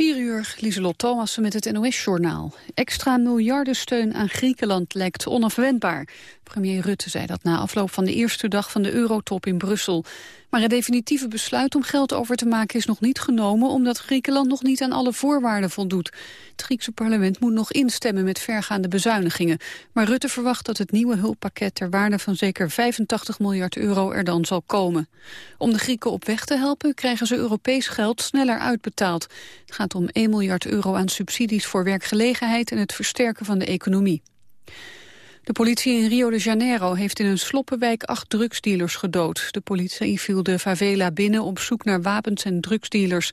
4 uur, Lieselot Thomassen met het NOS-journaal. Extra miljardensteun aan Griekenland lijkt onafwendbaar. Premier Rutte zei dat na afloop van de eerste dag van de eurotop in Brussel. Maar het definitieve besluit om geld over te maken is nog niet genomen... omdat Griekenland nog niet aan alle voorwaarden voldoet. Het Griekse parlement moet nog instemmen met vergaande bezuinigingen. Maar Rutte verwacht dat het nieuwe hulppakket ter waarde van zeker 85 miljard euro er dan zal komen. Om de Grieken op weg te helpen krijgen ze Europees geld sneller uitbetaald. Het gaat om 1 miljard euro aan subsidies voor werkgelegenheid en het versterken van de economie. De politie in Rio de Janeiro heeft in een sloppenwijk acht drugsdealers gedood. De politie viel de favela binnen op zoek naar wapens en drugsdealers.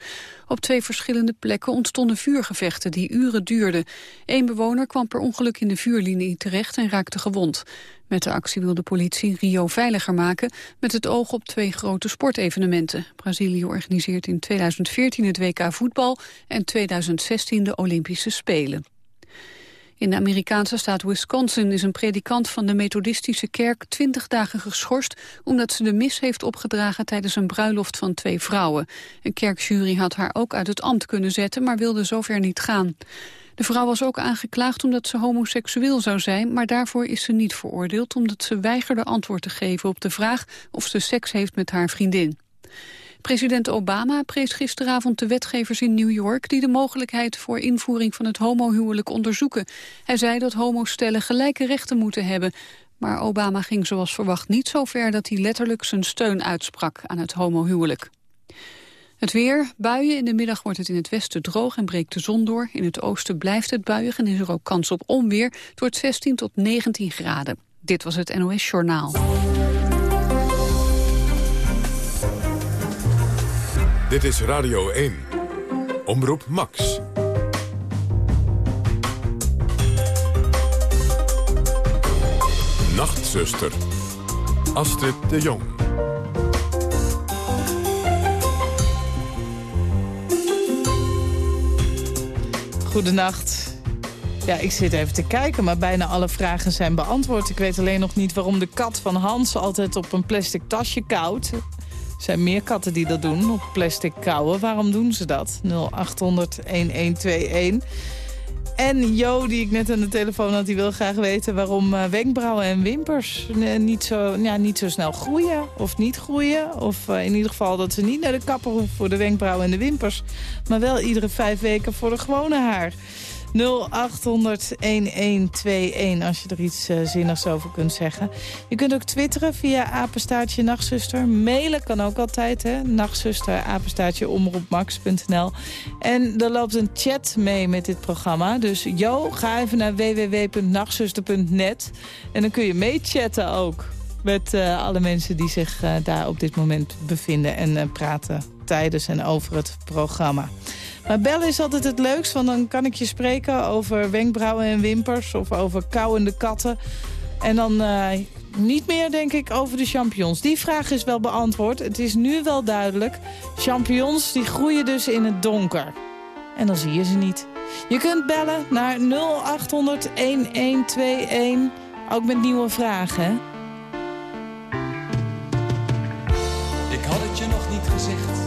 Op twee verschillende plekken ontstonden vuurgevechten die uren duurden. Eén bewoner kwam per ongeluk in de vuurlinie terecht en raakte gewond. Met de actie wil de politie Rio veiliger maken... met het oog op twee grote sportevenementen. Brazilië organiseert in 2014 het WK voetbal... en 2016 de Olympische Spelen. In de Amerikaanse staat Wisconsin is een predikant van de methodistische kerk 20 dagen geschorst omdat ze de mis heeft opgedragen tijdens een bruiloft van twee vrouwen. Een kerkjury had haar ook uit het ambt kunnen zetten, maar wilde zover niet gaan. De vrouw was ook aangeklaagd omdat ze homoseksueel zou zijn, maar daarvoor is ze niet veroordeeld omdat ze weigerde antwoord te geven op de vraag of ze seks heeft met haar vriendin. President Obama prees gisteravond de wetgevers in New York... die de mogelijkheid voor invoering van het homohuwelijk onderzoeken. Hij zei dat homostellen gelijke rechten moeten hebben. Maar Obama ging zoals verwacht niet zo ver dat hij letterlijk zijn steun uitsprak aan het homohuwelijk. Het weer, buien. In de middag wordt het in het westen droog en breekt de zon door. In het oosten blijft het buiig en is er ook kans op onweer. Het wordt 16 tot 19 graden. Dit was het NOS Journaal. Dit is Radio 1. Omroep Max. Nachtzuster. Astrid de Jong. Goedenacht. Ja, ik zit even te kijken, maar bijna alle vragen zijn beantwoord. Ik weet alleen nog niet waarom de kat van Hans altijd op een plastic tasje koudt. Zijn meer katten die dat doen, op plastic kouwen. Waarom doen ze dat? 0800-1121. En Jo, die ik net aan de telefoon had, die wil graag weten... waarom uh, wenkbrauwen en wimpers uh, niet, zo, ja, niet zo snel groeien of niet groeien. Of uh, in ieder geval dat ze niet naar de kapper hoeven voor de wenkbrauwen en de wimpers. Maar wel iedere vijf weken voor de gewone haar. 0800-1121 als je er iets uh, zinnigs over kunt zeggen. Je kunt ook twitteren via apenstaartje nachtzuster. Mailen kan ook altijd, hè. Nachtzuster, apenstaartje, omroepmax.nl. En er loopt een chat mee met dit programma. Dus Jo, ga even naar www.nachtzuster.net. En dan kun je meechatten ook met uh, alle mensen die zich uh, daar op dit moment bevinden... en praten tijdens en over het programma. Maar bellen is altijd het leukst, want dan kan ik je spreken over wenkbrauwen en wimpers... of over kauwende katten. En dan uh, niet meer, denk ik, over de champignons. Die vraag is wel beantwoord. Het is nu wel duidelijk. Champignons die groeien dus in het donker. En dan zie je ze niet. Je kunt bellen naar 0800-1121, ook met nieuwe vragen? Ik had het je nog niet gezegd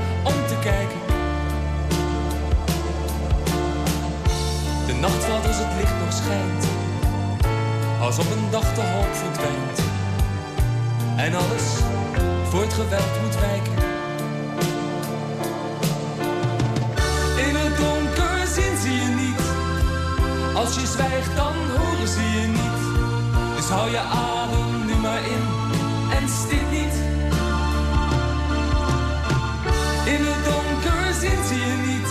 als het licht nog schijnt. Als op een dag de hoop verdwijnt. En alles voor het geweld moet wijken. In het donker zien zie je niet. Als je zwijgt dan horen ze je niet. Dus hou je adem nu maar in en stik niet. In het donker zien zie je niet.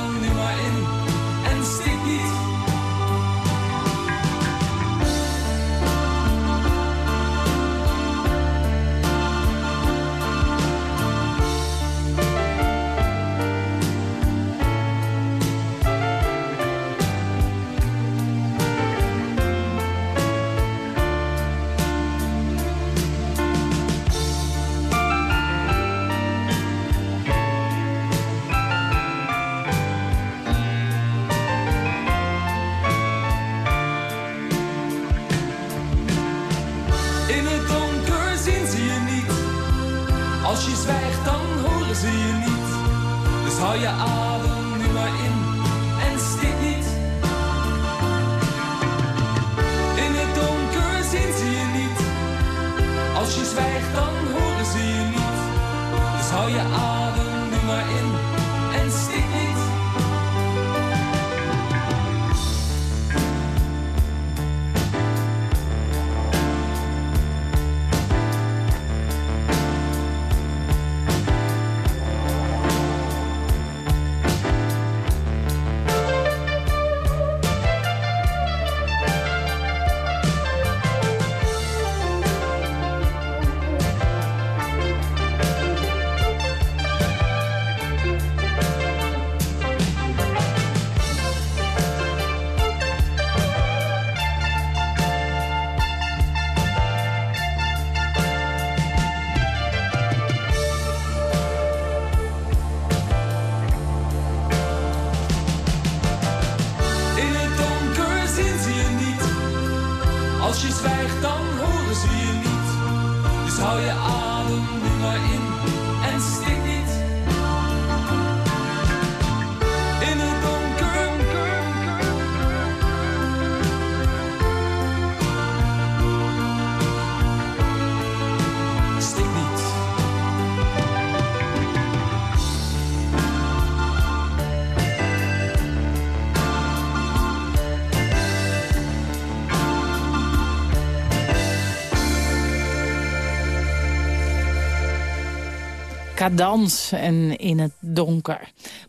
Cadans en in het donker.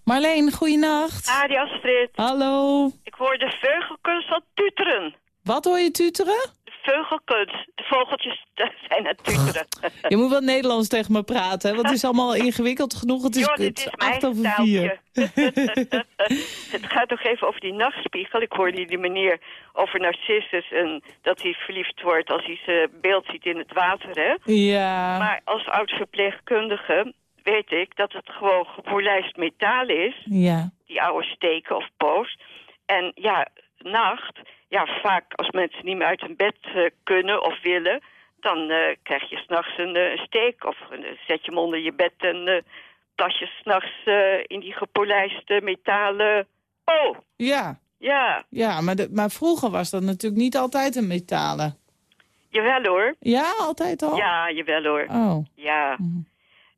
Marleen, goeienacht. Adi Astrid, Hallo. ik hoor de veugelkunst al tuteren. Wat hoor je tuteren? De veugelkunst, de vogeltjes zijn het tuteren. Je moet wel Nederlands tegen me praten, hè, want het is allemaal ingewikkeld genoeg. Het is, het dit is acht over vier. het gaat toch even over die nachtspiegel. Ik hoorde die meneer over Narcissus en dat hij verliefd wordt als hij zijn beeld ziet in het water. Hè? Ja, Maar als oud-verpleegkundige weet ik dat het gewoon gepolijst metaal is. ja. die oude steken of poos. En ja, nacht, ja, vaak als mensen niet meer uit hun bed eh, kunnen of willen, dan eh, krijg je s'nachts een eh, steek. Of zet je hem onder je bed en plas je s'nachts in die gepolijste metalen. Oh, Ja, ja, ja maar, de, maar vroeger was dat natuurlijk niet altijd een metalen. jawel hoor. Ja, altijd al? Ja, jawel hoor. Oh, Ja. Mhm.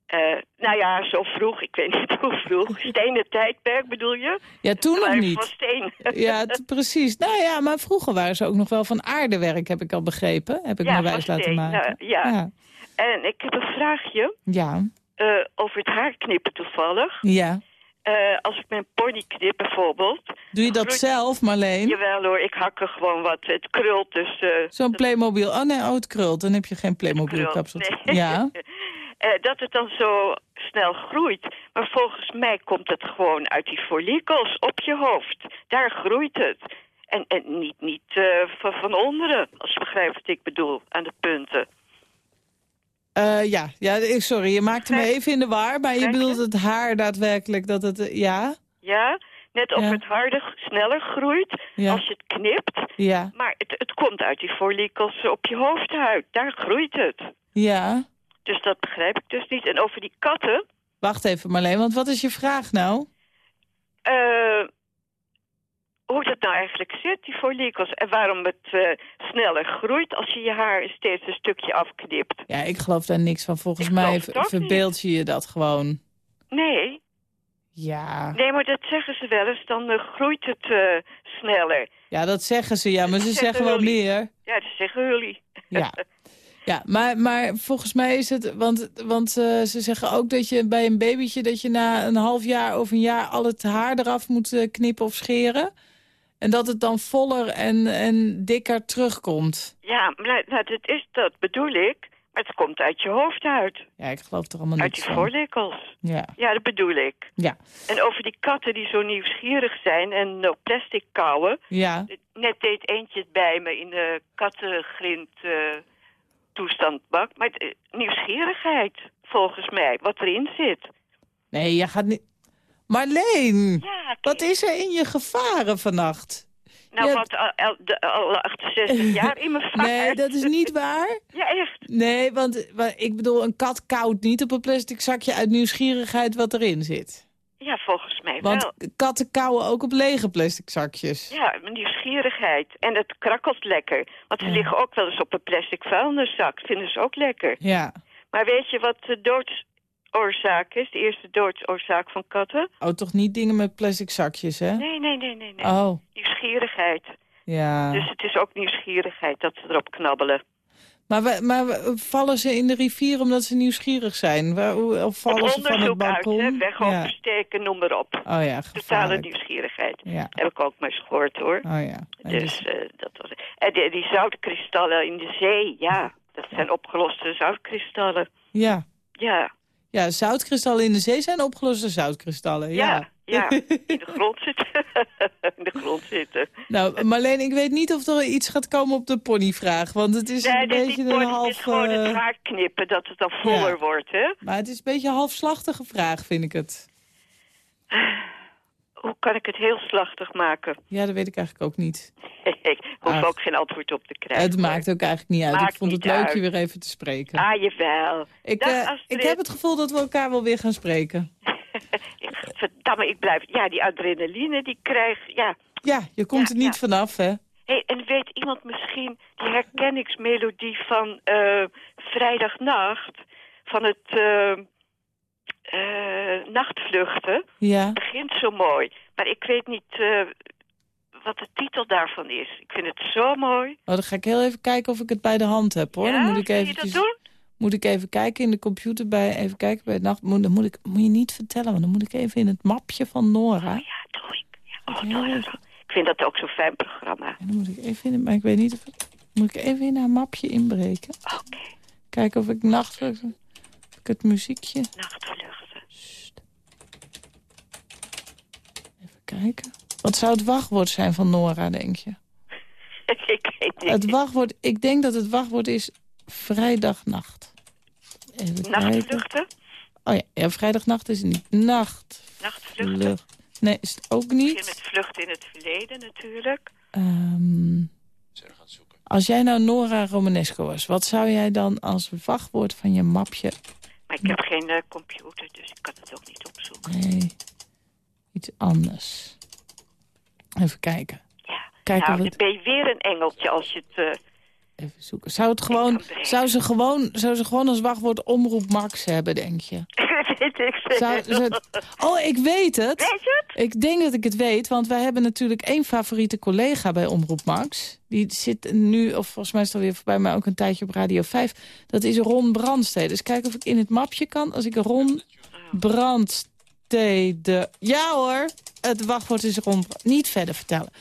Eh, nou ja, zo vroeg, ik weet niet hoe vroeg. Stenen tijdperk bedoel je? ja, toen nog Maar Van niet. steen. Ja, precies. Nou ja, maar vroeger waren ze ook nog wel van aardewerk, heb ik al begrepen. Heb ik Ja, wijs laten maken. nou, ja. ja. En ik heb een vraagje. Ja, eh, over het haar knippen toevallig. ja. Eh, als ik mijn pony knip bijvoorbeeld. Doe je dat groeit- zelf, Marleen? Jawel hoor, ik hak er gewoon wat. Het krult dus... eh, Zo'n Playmobil. Oh nee, oh, het krult. Dan heb je geen Playmobil krult. kapsel. Nee. Ja. Eh, dat het dan zo snel groeit. Maar volgens mij komt het gewoon uit die follicels op je hoofd. Daar groeit het. En, en niet, niet van, van onderen, als je begrijpt wat ik bedoel, aan de punten. Eh, ja. ja, ik- sorry, je maakte me even in de war. Maar je bedoelt het haar daadwerkelijk dat het... eh, Ja? Ja, net of Ja. het harder, sneller groeit Ja. als je het knipt. Ja. Maar het, het komt uit die follicels op je hoofdhuid. Daar groeit het. Ja. Dus dat begrijp ik dus niet. En over die katten... Wacht even Marleen, want wat is je vraag nou? eh, hoe dat nou eigenlijk zit, die follicels. En waarom het eh, sneller groeit als je je haar steeds een stukje afknipt. Ja, ik geloof daar niks van. Volgens Ik mij verbeeld je je dat gewoon. Nee, Ja. Nee, maar dat zeggen ze wel eens, dan eh, groeit het eh, sneller. ja, dat zeggen ze, ja, maar ze zeggen zeggen wel meer. Ja, dat zeggen jullie. Ja. Ja, maar, maar volgens mij is het... Want, want ze zeggen ook dat je bij een babytje... dat je na een half jaar of een jaar al het haar eraf moet knippen of scheren. En dat het dan voller en, en dikker terugkomt. Ja, maar nou, dat, is, dat bedoel ik. Maar het komt uit je hoofd uit. Ja, ik geloof er allemaal Uit niks die van. voorlikkels. Ja, Ja, dat bedoel ik. ja, En over die katten die zo nieuwsgierig zijn en op plastic kauwen. ja. Net deed eentje het bij me in de kattengrind eh, toestandbak. Maar het, eh, nieuwsgierigheid, volgens mij, wat erin zit. Nee, je gaat niet... Marleen, Ja, wat is er in je gevaren vannacht? Nou, Ja. wat al, al, de- al 68 jaar in mijn vaart. Nee, dat is niet waar. Ja, echt. Nee, want wa- ik bedoel, een kat koudt niet op een plastic zakje uit nieuwsgierigheid wat erin zit. Ja, volgens mij Want wel. katten kauwen ook op lege plastic zakjes. Ja, nieuwsgierigheid. En het krakkelt lekker. Want ze Ja. liggen ook wel eens op een plastic vuilniszak. Vinden ze ook lekker. Ja. Maar weet je wat de doodsoorzaak is? De eerste doodsoorzaak van katten? Oh, toch niet dingen met plastic zakjes, hè? Nee, nee, nee, nee. nee. Oh, Nieuwsgierigheid. ja. Dus het is ook nieuwsgierigheid dat ze erop knabbelen. Maar, we, maar we- vallen ze in de rivier omdat ze nieuwsgierig zijn? Of vallen ze van het onderzoek uit, balkon? hè? weg ja. oversteken, noem maar op. Oh ja, Totale nieuwsgierigheid. Ja, Heb ik ook maar eens gehoord, hoor. oh ja. En Dus dus- eh, dat was En die, die zoutkristallen in de zee, ja. Dat zijn opgeloste zoutkristallen. ja. Ja, ja, zoutkristallen in de zee zijn opgeloste zoutkristallen. Ja. ja, ja. In de grond zitten. in de grond zitten. Nou, Marleen, ik weet niet of er iets gaat komen op de ponyvraag. Want het is Nee, een beetje een het half... is gewoon eh, het haar knippen dat het dan voller ja. wordt, hè? maar het is een beetje een halfslachtige vraag, vind ik het. Hoe kan ik het heel slachtig maken? Ja, dat weet ik eigenlijk ook niet. ik hoef Ach. ook geen antwoord op te krijgen. het maakt ook eigenlijk niet uit. Maakt ik vond het leuk uit. je weer even te spreken. Ah, jawel. ik, Dag, eh, ik heb het gevoel dat we elkaar wel weer gaan spreken. Verdamme, ik blijf... Ja, die adrenaline die krijg... Ja. Ja, je komt Ja, er niet ja. vanaf, hè? Hey, en weet iemand misschien die herkenningsmelodie van eh, Vrijdagnacht... van het eh, eh, Nachtvluchten... Ja. begint zo mooi. Maar ik weet niet eh, wat de titel daarvan is. Ik vind het zo mooi. Oh, dan ga ik heel even kijken of ik het bij de hand heb, hoor. ja, dan moet ik zie je eventjes... dat doen? Moet ik even kijken in de computer bij... Even kijken bij het nacht... Moet, dan moet, ik, moet je niet vertellen, want dan moet ik even in het mapje van Nora... Ja, doe ik. Ja, oh, ja. ik. Vind dat ook zo'n fijn programma. En dan moet ik even in het... Maar ik weet niet of... Moet ik even in haar mapje inbreken? Oké, Kijken of ik nacht... Of ik het muziekje... Nachtvluchten. Even kijken. Wat zou het wachtwoord zijn van Nora, denk je? ik weet niet. Het wachtwoord... Ik denk dat het wachtwoord is vrijdagnacht. Even. Nachtvluchten? Oh ja, ja, vrijdagnacht is het niet. Nacht. Nachtvluchten? Vlucht. Nee, is het ook Begin niet. met vluchten in het verleden natuurlijk. Ehm, als jij nou Nora Romanesco was, wat zou jij dan als wachtwoord van je mapje... Maar ik heb geen eh, computer, dus ik kan het ook niet opzoeken. Nee, iets anders. Even kijken. Ja. Kijken nou, dan het, ben je weer een engeltje als je het... eh, even zoeken. Zou, het gewoon, zou, ze gewoon, zou ze gewoon als wachtwoord omroep Max hebben, denk je? weet ik. Zou, zou- oh, ik weet het. Weet je het? Ik denk dat ik het weet, want wij hebben natuurlijk één favoriete collega bij Omroep Max. Die zit nu, of volgens mij is het alweer voorbij, maar ook een tijdje op Radio 5. Dat is Ron Brandstede. Dus kijken of ik in het mapje kan. Als ik Ron Brandstede... Ja hoor, het wachtwoord is Ron Bra- Niet verder vertellen.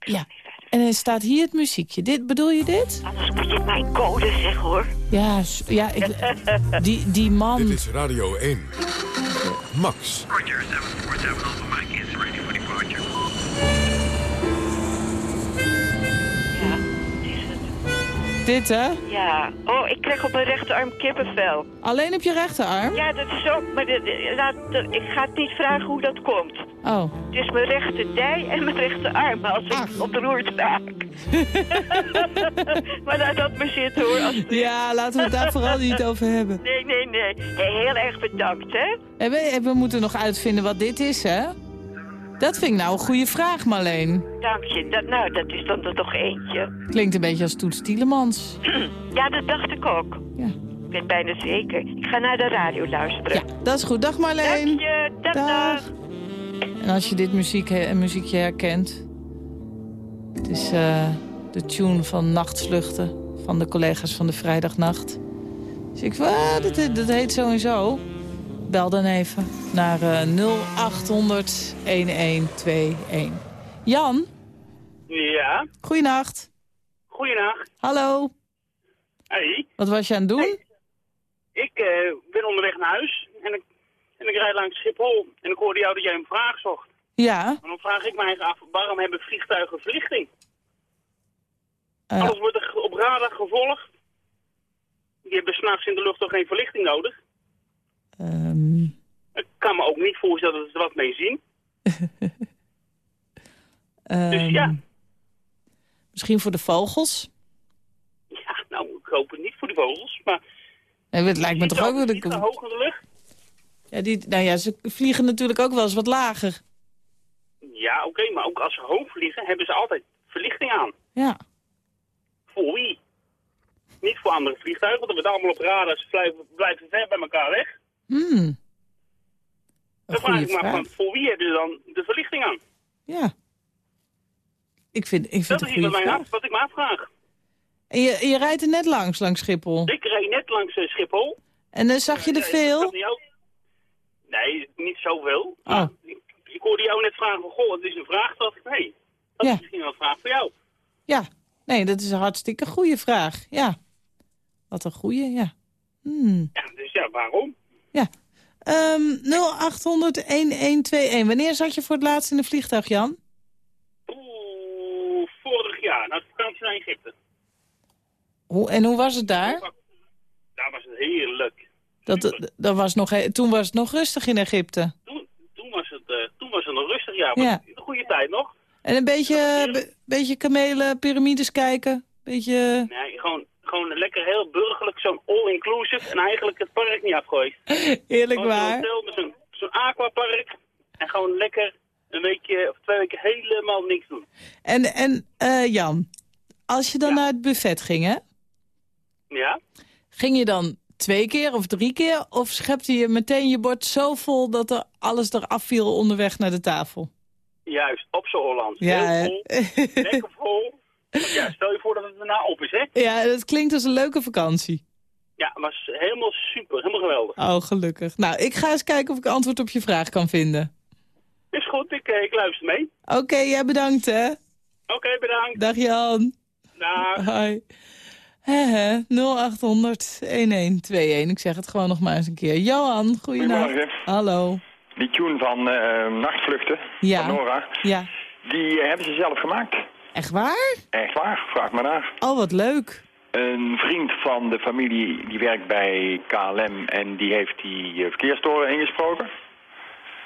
Ja, en er staat hier het muziekje. Dit, bedoel je dit? Anders moet je mijn code zeggen, hoor. Ja, ja ik, die, die man... Dit is Radio 1. Max. Roger, 747 Dit, hè? Ja. Oh, ik krijg op mijn rechterarm kippenvel. Alleen op je rechterarm? Ja, dat is ook... Maar laat, ik ga het niet vragen hoe dat komt. Oh. Het is mijn rechterdij en mijn rechterarm als ik Ach. ontroerd raak. maar laat dat maar zitten hoor. Als... Ja, laten we het daar vooral niet over hebben. Nee, nee, nee. Heel erg bedankt, hè? En we, we moeten nog uitvinden wat dit is, hè? Dat vind ik nou een goede vraag, Marleen. Dank je. Dat, nou, dat is dan er toch eentje. Klinkt een beetje als Toets Tielemans. Ja, dat dacht ik ook. Ja. Ik ben bijna zeker. Ik ga naar de radio luisteren. ja, dat is goed. Dag Marleen. Dank je. Dag, Dag. dag. En als je dit muziek, he- muziekje herkent... Het is eh, de tune van Nachtvluchten van de collega's van de Vrijdagnacht. Dus ik ah, dat, dat heet zo en zo. Bel dan even naar eh 0800 1121. Jan, Ja, goeienacht. goeienacht. Hallo, Hey, wat was je aan het doen? ik eh, ben onderweg naar huis en ik, en ik rijd langs Schiphol. En ik hoorde jou dat jij een vraag zocht. Ja, En dan vraag ik mij af, waarom hebben vliegtuigen verlichting? eh, Alles wordt op radar gevolgd. Die hebben s'nachts in de lucht toch geen verlichting nodig? Ehm, Ik kan me ook niet voorstellen dat ze er wat mee zien. Dus ehm, ja, Misschien voor de vogels? ja, nou, ik hoop het niet voor de vogels, maar... Nee, het lijkt me toch ook... Vliegen hoog in de lucht? Ja, die, nou ja, ze vliegen natuurlijk ook wel eens wat lager. Ja, oké, maar ook als ze hoog vliegen, hebben ze altijd verlichting aan. Ja. Voor wie? Niet voor andere vliegtuigen, want we worden allemaal op radar. Ze blijven, blijven ver bij elkaar weg. Hmm. Dan vraag ik me af, voor wie hebben ze dan de verlichting aan? Ja. Ik vind, ik vind Dat het is iets wat, mij wat ik me afvraag. En je, je rijdt er net langs, langs Schiphol. Ik reed net langs eh, Schiphol. En dan zag je er ik veel? Nee, niet zoveel. Oh. Ik, ik hoorde jou net vragen van, goh, het is een vraag. Dat ik, dat Ja. is misschien wel een vraag voor jou. Ja. Nee, dat is een hartstikke goede vraag. Ja. Wat een goede, ja. Hmm. Ja, dus ja, waarom? Ja. Ehm 0800-1121. Wanneer zat je voor het laatst in een vliegtuig, Jan? Oeh, vorig jaar, naar de vakantie naar Egypte. Hoe, en hoe was het daar? Daar was het heerlijk. Dat, dat was nog, toen was het nog rustig in Egypte. Toen, toen, was het, eh, toen was het nog rustig, ja. Ja. Maar in de goede tijd nog. En een beetje, be- beetje kamelen, piramides kijken. Beetje... Nee, gewoon, gewoon lekker heel burgerlijk, zo'n all-inclusive. En eigenlijk het park niet afgooien. Eerlijk zo'n waar. hotel met zo'n zo'n aquapark. En gewoon lekker een weekje of twee weken helemaal niks doen. En, en eh, Jan, als je dan Ja. naar het buffet ging, hè? Ja? Ging je dan twee keer of drie keer? Of schepte je meteen je bord zo vol dat er alles eraf viel onderweg naar de tafel? Juist, op z'n Hollands. Ja, heel vol, lekker vol. Ja, stel je voor dat het erna op is, hè? ja, dat klinkt als een leuke vakantie. Ja, het was helemaal super, helemaal geweldig. Oh, gelukkig. Nou, ik ga eens kijken of ik antwoord op je vraag kan vinden. Is goed, ik, eh, ik luister mee. Oké, jij bedankt, hè? Oké, bedankt. Dag Jan. Dag. Hoi. Hè, hè, 0800 1121. Ik zeg het gewoon nog maar eens een keer. Johan, goeienacht. Goedemorgen. Hallo. Die tune van eh, Nachtvluchten, Ja. van Nora, Ja. die eh, hebben ze zelf gemaakt. Echt waar? Echt waar, vraag maar naar. Oh, wat leuk. Een vriend van de familie die werkt bij KLM en die heeft die eh, verkeerstoren ingesproken.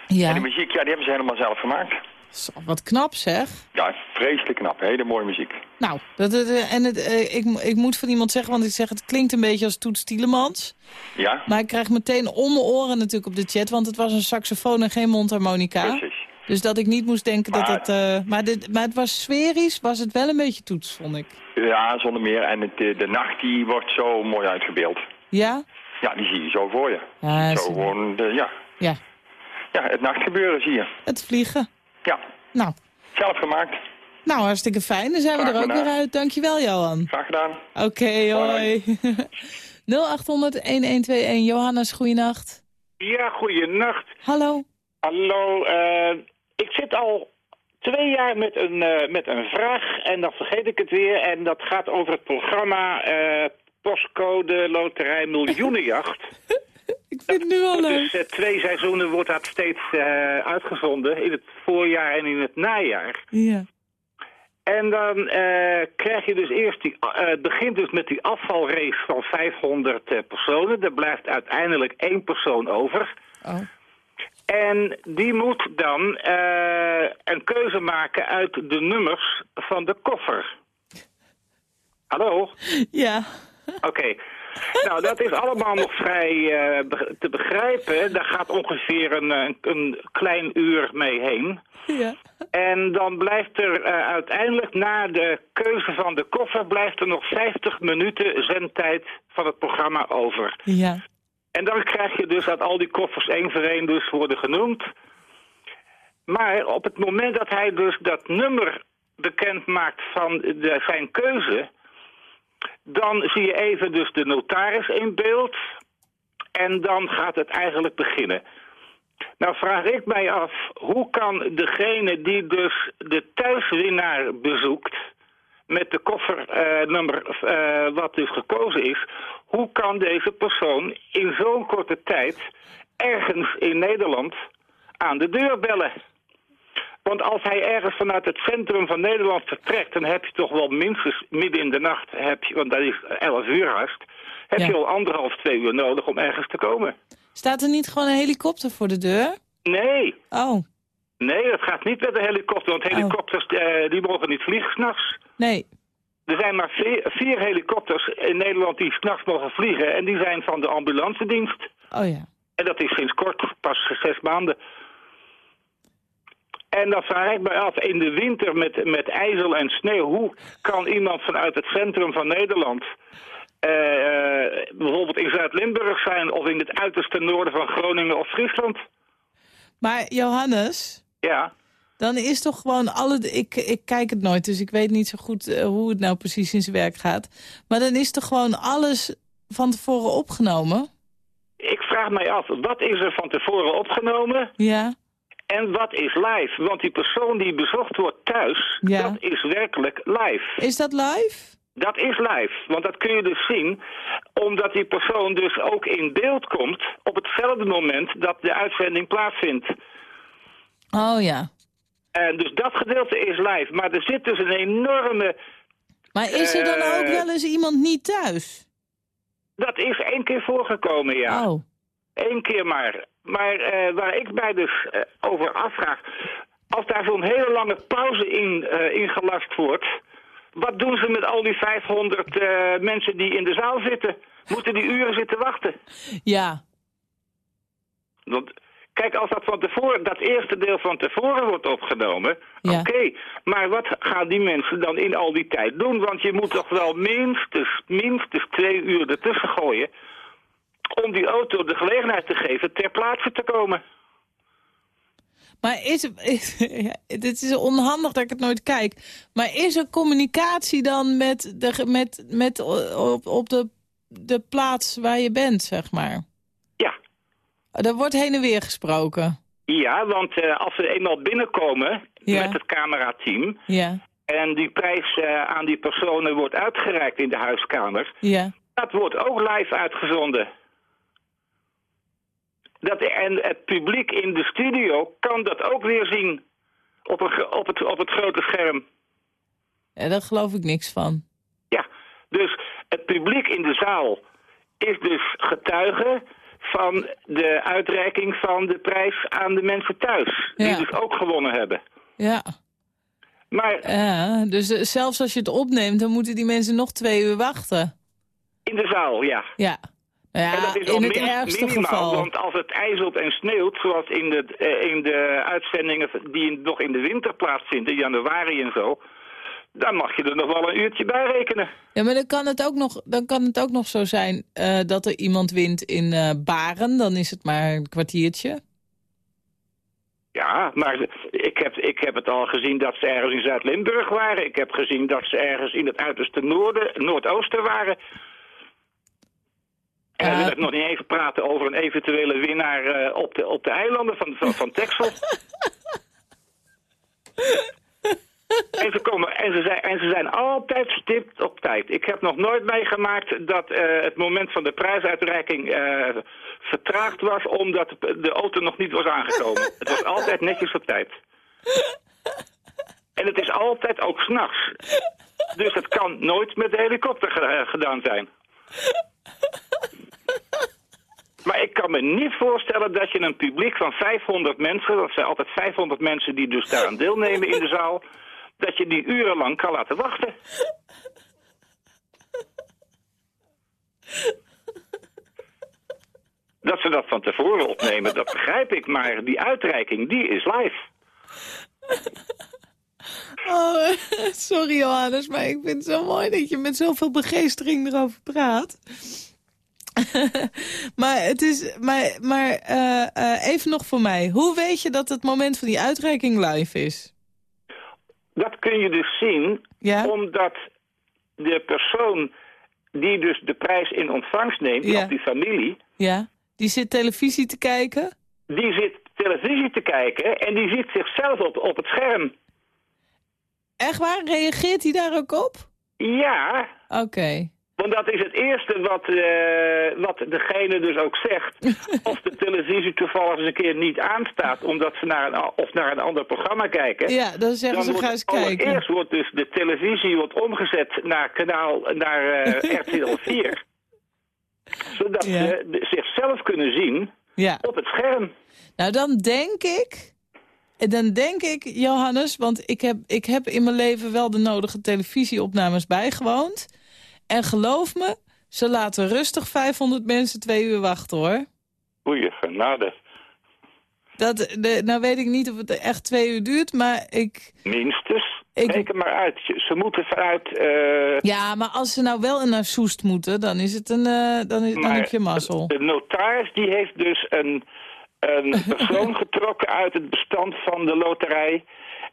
En Ja. de muziek, ja, die hebben ze helemaal zelf gemaakt. Zo, wat knap zeg. Ja, vreselijk knap, hele mooie muziek. Nou, dat, eh, en het, eh, ik, ik moet van iemand zeggen, want ik zeg het klinkt een beetje als Toets Tielemans. Ja, Maar ik krijg meteen om mijn oren natuurlijk op de chat, want het was een saxofoon en geen mondharmonica. precies. Dus dat ik niet moest denken dat het... eh, maar, dit, maar het was sferisch, was het wel een beetje Toets, vond ik. Ja, zonder meer. En het, eh, de nacht die wordt zo mooi uitgebeeld. Ja? Ja, die zie je zo voor je. Ja, zo gewoon, de, ja. Ja, ja, het nachtgebeuren zie je. het vliegen. Ja, Nou, zelf gemaakt. nou hartstikke fijn. Dan zijn we er ook gedaan. weer uit. Dankjewel, Johan. Graag gedaan. Oké, hoi. 0800-1121. Johannes, goeienacht. Ja, goeienacht. Hallo. Hallo, eh, ik zit al twee jaar met een, eh, met een vraag en dan vergeet ik het weer. En dat gaat over het programma eh, Postcode Loterij Miljoenenjacht. Ik vind het nu al leuk. Dus twee seizoenen wordt dat steeds uitgezonden. In het voorjaar en in het najaar. Ja. En dan krijg je dus eerst die, het begint dus met die afvalrace van 500 eh, personen. Er blijft uiteindelijk één persoon over. Oh. En die moet dan eh, een keuze maken uit de nummers van de koffer. Hallo? Ja. Oké. Nou, dat is allemaal nog vrij eh, te begrijpen. Daar gaat ongeveer een, eh, een klein uur mee heen. Ja. En dan blijft er uiteindelijk na de keuze van de koffer... blijft er nog 50 minuten zendtijd van het programma over. Ja. En dan krijg je dus dat al die koffers één voor één dus worden genoemd. Maar op het moment dat hij dus dat nummer bekend maakt van de, zijn keuze... dan zie je even dus de notaris in beeld... en dan gaat het eigenlijk beginnen. Nou vraag ik mij af, hoe kan degene die dus de thuiswinnaar bezoekt... met de koffernummer eh, wat dus gekozen is... hoe kan deze persoon in zo'n korte tijd ergens in Nederland aan de deur bellen? Want als hij ergens vanuit het centrum van Nederland vertrekt... dan heb je toch wel minstens midden in de nacht, heb je, want dat is 11 uur haast... heb Ja. je al anderhalf, twee uur nodig om ergens te komen. Staat er niet gewoon een helikopter voor de deur? Nee, Oh, nee, dat gaat niet met een helikopter. Want helikopters eh, die mogen niet vliegen s'nachts. nee. Er zijn maar vier, vier helikopters in Nederland die s'nachts mogen vliegen. En die zijn van de ambulance dienst. Oh ja. En dat is sinds kort, pas zes maanden. En dan vraag ik me af, in de winter met, met ijzel en sneeuw... hoe kan iemand vanuit het centrum van Nederland... eh, eh, bijvoorbeeld in Zuid-Limburg zijn... of in het uiterste noorden van Groningen of Friesland? Maar Johannes, Ja, dan is toch gewoon alle... Ik, ik kijk het nooit, dus ik weet niet zo goed eh, hoe het nou precies in zijn werk gaat. Maar dan is toch gewoon alles van tevoren opgenomen? ik vraag mij af, wat is er van tevoren opgenomen... Ja, en wat is live? Want die persoon die bezocht wordt thuis, Ja. dat is werkelijk live. is dat live? Dat is live, want dat kun je dus zien, omdat die persoon dus ook in beeld komt op hetzelfde moment dat de uitzending plaatsvindt. Oh ja. En dus dat gedeelte is live, maar er zit dus een enorme... Maar is er dan Eh. ook wel eens iemand niet thuis? Dat is één keer voorgekomen, ja. Oh. Eén keer maar. Maar eh, waar ik mij dus eh, over afvraag, als daar zo'n hele lange pauze in eh, ingelast wordt, wat doen ze met al die 500 eh, mensen die in de zaal zitten? Moeten die uren zitten wachten? Ja. Want kijk, als dat van tevoren, dat eerste deel van tevoren wordt opgenomen, Ja. oké. Maar wat gaan die mensen dan in al die tijd doen? Want je moet toch wel minstens, minstens twee uur ertussen gooien om die auto de gelegenheid te geven ter plaatse te komen. Maar is, is ja, dit is onhandig dat ik het nooit kijk. Maar is er communicatie dan met, de, met, met op, op de, de plaats waar je bent, zeg maar? Er wordt heen en weer gesproken. Ja, want eh, als we eenmaal binnenkomen Ja. met het camerateam... Ja, en die prijs eh, aan die personen wordt uitgereikt in de huiskamer... ja. dat wordt ook live uitgezonden. Dat, en het publiek in de studio kan dat ook weer zien op, een, op, het, op het grote scherm. ja daar geloof ik niks van. Ja, dus het publiek in de zaal is dus getuige van de uitreiking van de prijs aan de mensen thuis. Die dus ook gewonnen hebben. Ja. Maar ja dus eh, zelfs als je het opneemt, dan moeten die mensen nog twee uur wachten. in de zaal, ja. Ja. Nou en ja, dat is in het ergste minimaal, geval. want als het ijzelt en sneeuwt, zoals in de, eh, in de uitzendingen die nog in de winter plaatsvinden, in januari en zo, dan mag je er nog wel een uurtje bij rekenen. Ja, maar dan kan het ook nog, dan kan het ook nog zo zijn eh, dat er iemand wint in eh, Baren. Dan is het maar een kwartiertje. Ja, maar ik heb, ik heb het al gezien dat ze ergens in Zuid-Limburg waren. Ik heb gezien dat ze ergens in het uiterste noorden, noordoosten waren. En wil ik nog niet even praten over een eventuele winnaar eh, op, de, op de eilanden van, van, van Texel. en, ze komen, en, ze zijn, en ze zijn altijd stipt op tijd. Ik heb nog nooit meegemaakt dat eh, het moment van de prijsuitreiking eh, vertraagd was... omdat de auto nog niet was aangekomen. Het was altijd netjes op tijd. En het is altijd ook s'nachts. Dus het kan nooit met de helikopter eh, gedaan zijn. Maar ik kan me niet voorstellen dat je een publiek van 500 mensen... dat zijn altijd 500 mensen die dus daaraan deelnemen in de zaal... dat je die urenlang kan laten wachten. Dat ze dat van tevoren opnemen, dat begrijp ik. Maar die uitreiking, die is live. Oh, sorry Johannes, maar ik vind het zo mooi dat je met zoveel begeestering erover praat. maar het is, maar, maar eh, eh, even nog voor mij. Hoe weet je dat het moment van die uitreiking live is? Dat kun je dus zien, Ja? omdat de persoon die dus de prijs in ontvangst neemt, Ja. of die familie, Ja? Die zit televisie te kijken? die zit televisie te kijken en die ziet zichzelf op, op het scherm. Echt waar? Reageert hij daar ook op? Ja, Oké. Want dat is het eerste wat, eh, wat degene dus ook zegt. of de televisie toevallig eens een keer niet aanstaat, omdat ze naar een, of naar een ander programma kijken. Ja, dan zeggen ze wordt ga eens kijken. Allereerst wordt dus de televisie wordt omgezet naar kanaal naar eh, RTL 4. Zodat Ja. ze zichzelf kunnen zien Ja. op het scherm. Nou, dan denk ik... Dan denk ik, Johannes, want ik heb, ik heb in mijn leven wel de nodige televisieopnames bijgewoond. En geloof me, ze laten rustig 500 mensen twee uur wachten, hoor. Goeie genade. Dat, de, nou weet ik niet of het echt twee uur duurt, maar ik... Minstens. Ik- Reken maar uit. Ze moeten vanuit... eh, Ja, maar als ze nou wel naar Soest moeten, dan, is het een, eh, dan, is, dan maar heb je mazzel. De notaris die heeft dus een, een persoon getrokken uit het bestand van de loterij.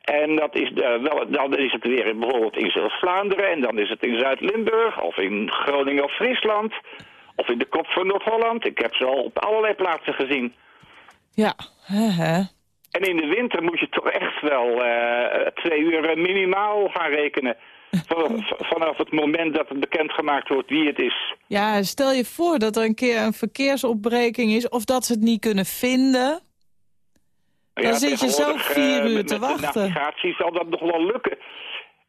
En dat is, eh, wel, dan is het weer in, bijvoorbeeld in Zuid-Vlaanderen en dan is het in Zuid-Limburg of in Groningen of Friesland. Of in de kop van Noord-Holland. Ik heb ze al op allerlei plaatsen gezien. Ja, hè. En in de winter moet je toch echt wel eh, twee uur eh, minimaal gaan rekenen. Vanaf het moment dat het bekendgemaakt wordt wie het is. Ja, stel je voor dat er een keer een verkeersopbreking is... of dat ze het niet kunnen vinden. Dan Ja, zit je zo vier eh, uur te met de wachten. navigatie zal dat nog wel lukken.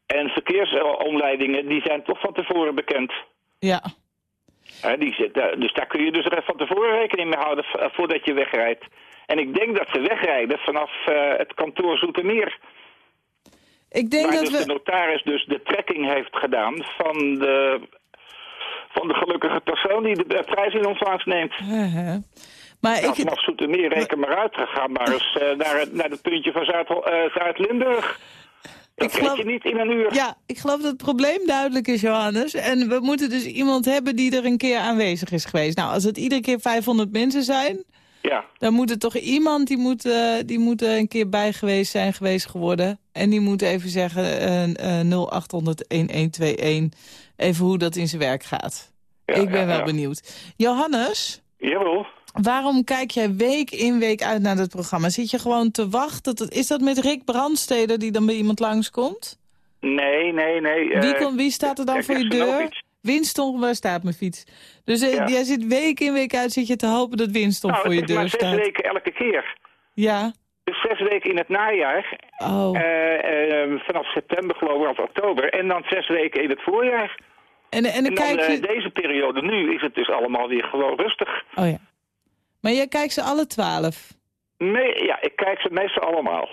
En verkeersomleidingen, die zijn toch van tevoren bekend. Ja, Hè, die zit, eh, dus daar kun je dus van tevoren rekening mee houden eh, voordat je wegrijdt. En ik denk dat ze wegrijden vanaf het kantoor Zoetermeer. ik denk waar dat dus de notaris dus de trekking heeft gedaan van de, van de gelukkige persoon die de prijs in ontvangst neemt. Hè. Maar Nou, ik, vanaf Zoetermeer reken maar uit. Ga maar eens eh, naar, het, naar het puntje van Zuid, eh, Zuid-Limburg. Dat Ik geloof- je niet in een uur. ja, ik geloof dat het probleem duidelijk is, Johannes. En we moeten dus iemand hebben die er een keer aanwezig is geweest. Nou, als het iedere keer 500 mensen zijn... Ja. dan moet er toch iemand die moet, eh, die moet er een keer bij geweest zijn, geweest geworden. En die moet even zeggen eh 0800-1121. Even hoe dat in zijn werk gaat. Ja, ik ben ja, wel benieuwd. Johannes, Jawel. Waarom kijk jij week in week uit naar het programma? Zit je gewoon te wachten? tot- Is dat met Rick Brandsteder die dan bij iemand langskomt? Nee, nee, nee. Wie, eh, komt, wie staat er dan voor je deur? Winston, waar staat mijn fiets? Dus eh, Ja. jij zit week in week uit zit je te hopen dat Winston nou, voor het je is maar deur zes staat. weken elke keer. Ja, Dus zes weken in het najaar. oh. eh, vanaf september geloof ik, of oktober. En dan zes weken in het voorjaar. en, en dan En dan kijk je... deze periode nu is het dus allemaal weer gewoon rustig. Oh ja. Maar jij kijkt ze alle twaalf. Nee, ja, ik kijk ze meestal allemaal.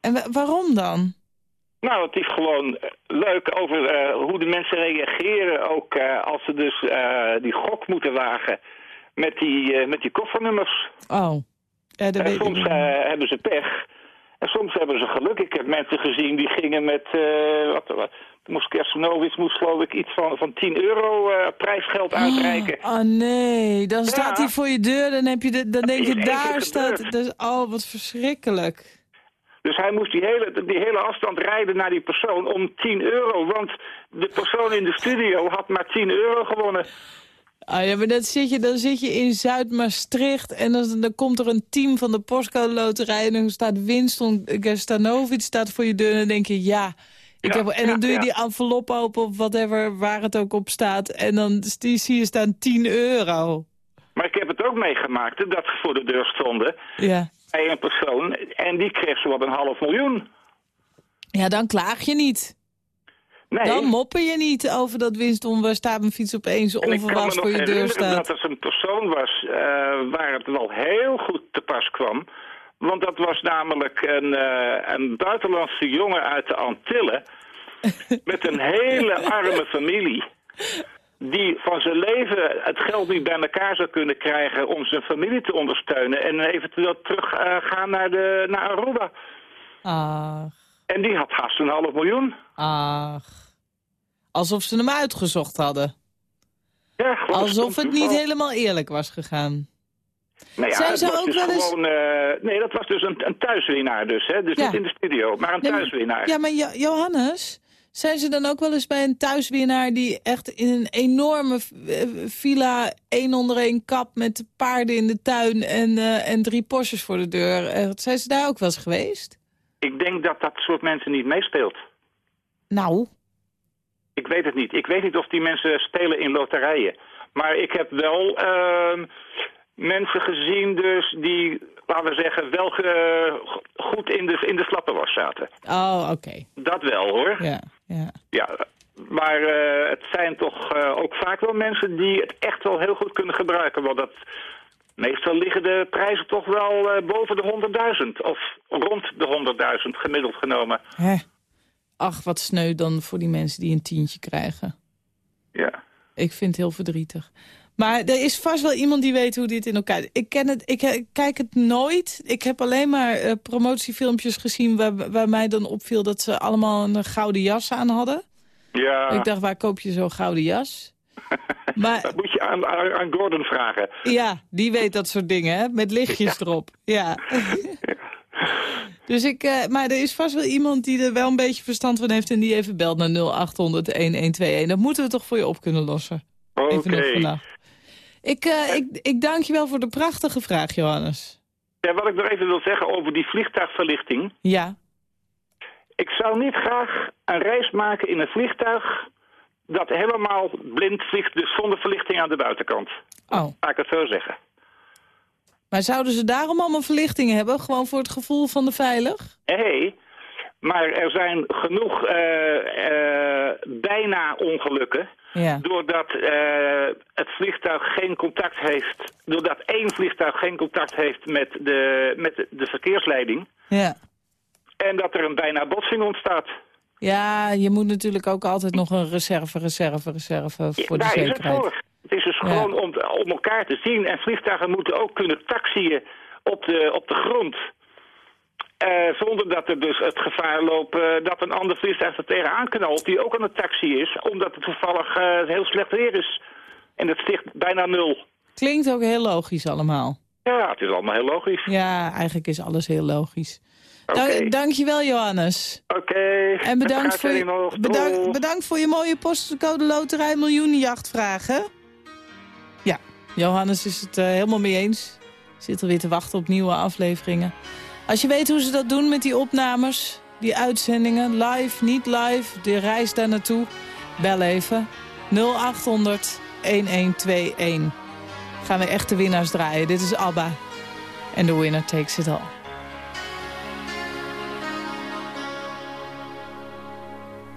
En wa- waarom dan? Nou, het is gewoon eh, leuk over eh, hoe de mensen reageren. Ook eh, als ze dus die gok moeten wagen met die, met die koffernummers. Oh. Ja, dat En weet ik soms hebben ze pech. En soms hebben ze geluk. Ik heb mensen gezien die gingen met... eh wat, wat, moest Kersenowitz moest geloof ik iets van, van 10 euro eh, prijsgeld uitreiken. Oh nee, dan staat hij voor je deur, dan, heb je de, dan denk je, daar staat... Dus, oh, wat verschrikkelijk. Dus hij moest die hele, die hele afstand rijden naar die persoon om 10 euro. Want de persoon in de studio had maar 10 euro gewonnen. Ah ja, maar dat zit je, dan zit je in Zuid-Maastricht en dan, dan komt er een team van de Postcode Loterij... en dan staat Winston Gastanovic staat voor je deur en dan denk je, ja... Ik heb, en dan doe je die envelop open of whatever, waar het ook op staat... en dan zie zie je staan 10 euro. Maar ik heb het ook meegemaakt dat ze voor de deur stonden Ja. bij een persoon. En die kreeg zo wat een half miljoen. ja, dan klaag je niet. Nee. Dan mopper je niet over dat Winston, waar staat mijn fiets opeens onverwachts voor je deur staat. dat het een persoon was eh, waar het wel heel goed te pas kwam. Want dat was namelijk een, eh, een buitenlandse jongen uit de Antillen... met een hele arme familie... die van zijn leven het geld niet bij elkaar zou kunnen krijgen... om zijn familie te ondersteunen... en eventueel terug eh, gaan naar, de, naar Aruba. Ach, En die had haast een half miljoen. ach. Alsof ze hem uitgezocht hadden. Ja, Alsof het niet helemaal eerlijk was gegaan. Nou ja, Zijn ze ook dus wel eens- gewoon... eh, nee, dat was dus een, een thuiswinnaar dus, hè. Dus Ja. niet in de studio, maar een Nee, thuiswinnaar. Ja, maar Jo- Johannes, zijn ze dan ook wel eens bij een thuiswinnaar... die echt in een enorme eh, villa, één onder één kap... met paarden in de tuin en, eh, en drie Porsches voor de deur... zijn ze daar ook wel eens geweest? Ik denk dat dat soort mensen niet meespeelt. Nou, Ik weet het niet. Ik weet niet of die mensen spelen in loterijen. Maar ik heb wel ehm, mensen gezien dus die, laten we zeggen, wel ge- goed in de, in de slappe was zaten. oh, oké. Dat wel hoor. Ja, ja. Ja, maar eh, het zijn toch eh, ook vaak wel mensen die het echt wel heel goed kunnen gebruiken. Want dat, meestal liggen de prijzen toch wel eh, boven de 100.000. Of rond de 100.000 gemiddeld genomen. Hè. Ach, wat sneu dan voor die mensen die een tientje krijgen. Ja. Ik vind het heel verdrietig. Maar er is vast wel iemand die weet hoe dit in elkaar... Ik, ken het, ik, ik kijk het nooit. Ik heb alleen maar eh, promotiefilmpjes gezien... Waar, waar mij dan opviel dat ze allemaal een gouden jas aan hadden. Ja, Ik dacht, waar koop je zo'n gouden jas? Maar dat moet je aan, aan, Gordon vragen. ja, die weet dat soort dingen, hè? Met lichtjes erop. Ja. Dus ik, eh, maar er is vast wel iemand die er wel een beetje verstand van heeft... en die even belt naar 0800-1121. Dat moeten we toch voor je op kunnen lossen. Oké. Even nog vannacht. Ik, eh, ik, ik dank je wel voor de prachtige vraag, Johannes. Ja, wat ik nog even wil zeggen over die vliegtuigverlichting. Ja. Ik zou niet graag een reis maken in een vliegtuig dat helemaal blind vliegt, dus zonder verlichting aan de buitenkant. Oh, Laat ik het zo zeggen. maar zouden ze daarom allemaal verlichting hebben? Gewoon voor het gevoel van de veilig? Hé, maar er zijn genoeg eh, eh, bijna ongelukken. Ja. Doordat eh, het vliegtuig geen contact heeft, doordat één vliegtuig geen contact heeft met de, met de verkeersleiding. Ja. En dat er een bijna botsing ontstaat. Ja, je moet natuurlijk ook altijd nog een reserve, reserve, reserve voor de Daar is het zekerheid. voor. Het is dus Ja. gewoon om, om elkaar te zien. En vliegtuigen moeten ook kunnen taxiën op de, op de grond. Eh, zonder dat er dus het gevaar loopt eh, dat een ander vliegtuig er tegenaan knalt... die ook aan het taxi is, omdat het toevallig eh, heel slecht weer is. En het sticht bijna nul. Klinkt ook heel logisch allemaal. Ja, het is allemaal heel logisch. Ja, eigenlijk is alles heel logisch. Oké. Dank, dankjewel, Johannes. Oké. En bedankt voor, je, bedankt, voor je mooie postcode loterij miljoenenjachtvragen. Ja, Johannes is het eh, helemaal mee eens. Zit alweer te wachten op nieuwe afleveringen. Als je weet hoe ze dat doen met die opnames, die uitzendingen, live, niet live, de reis daar naartoe, bel even 0800 1121. Gaan we echte winnaars draaien. Dit is ABBA. En the winner takes it all.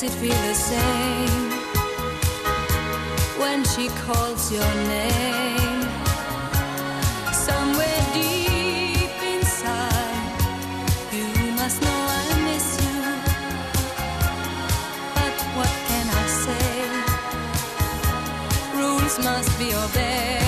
Does it feel the same when she calls your name? Somewhere deep inside, you must know I miss you. But what can I say? Rules must be obeyed.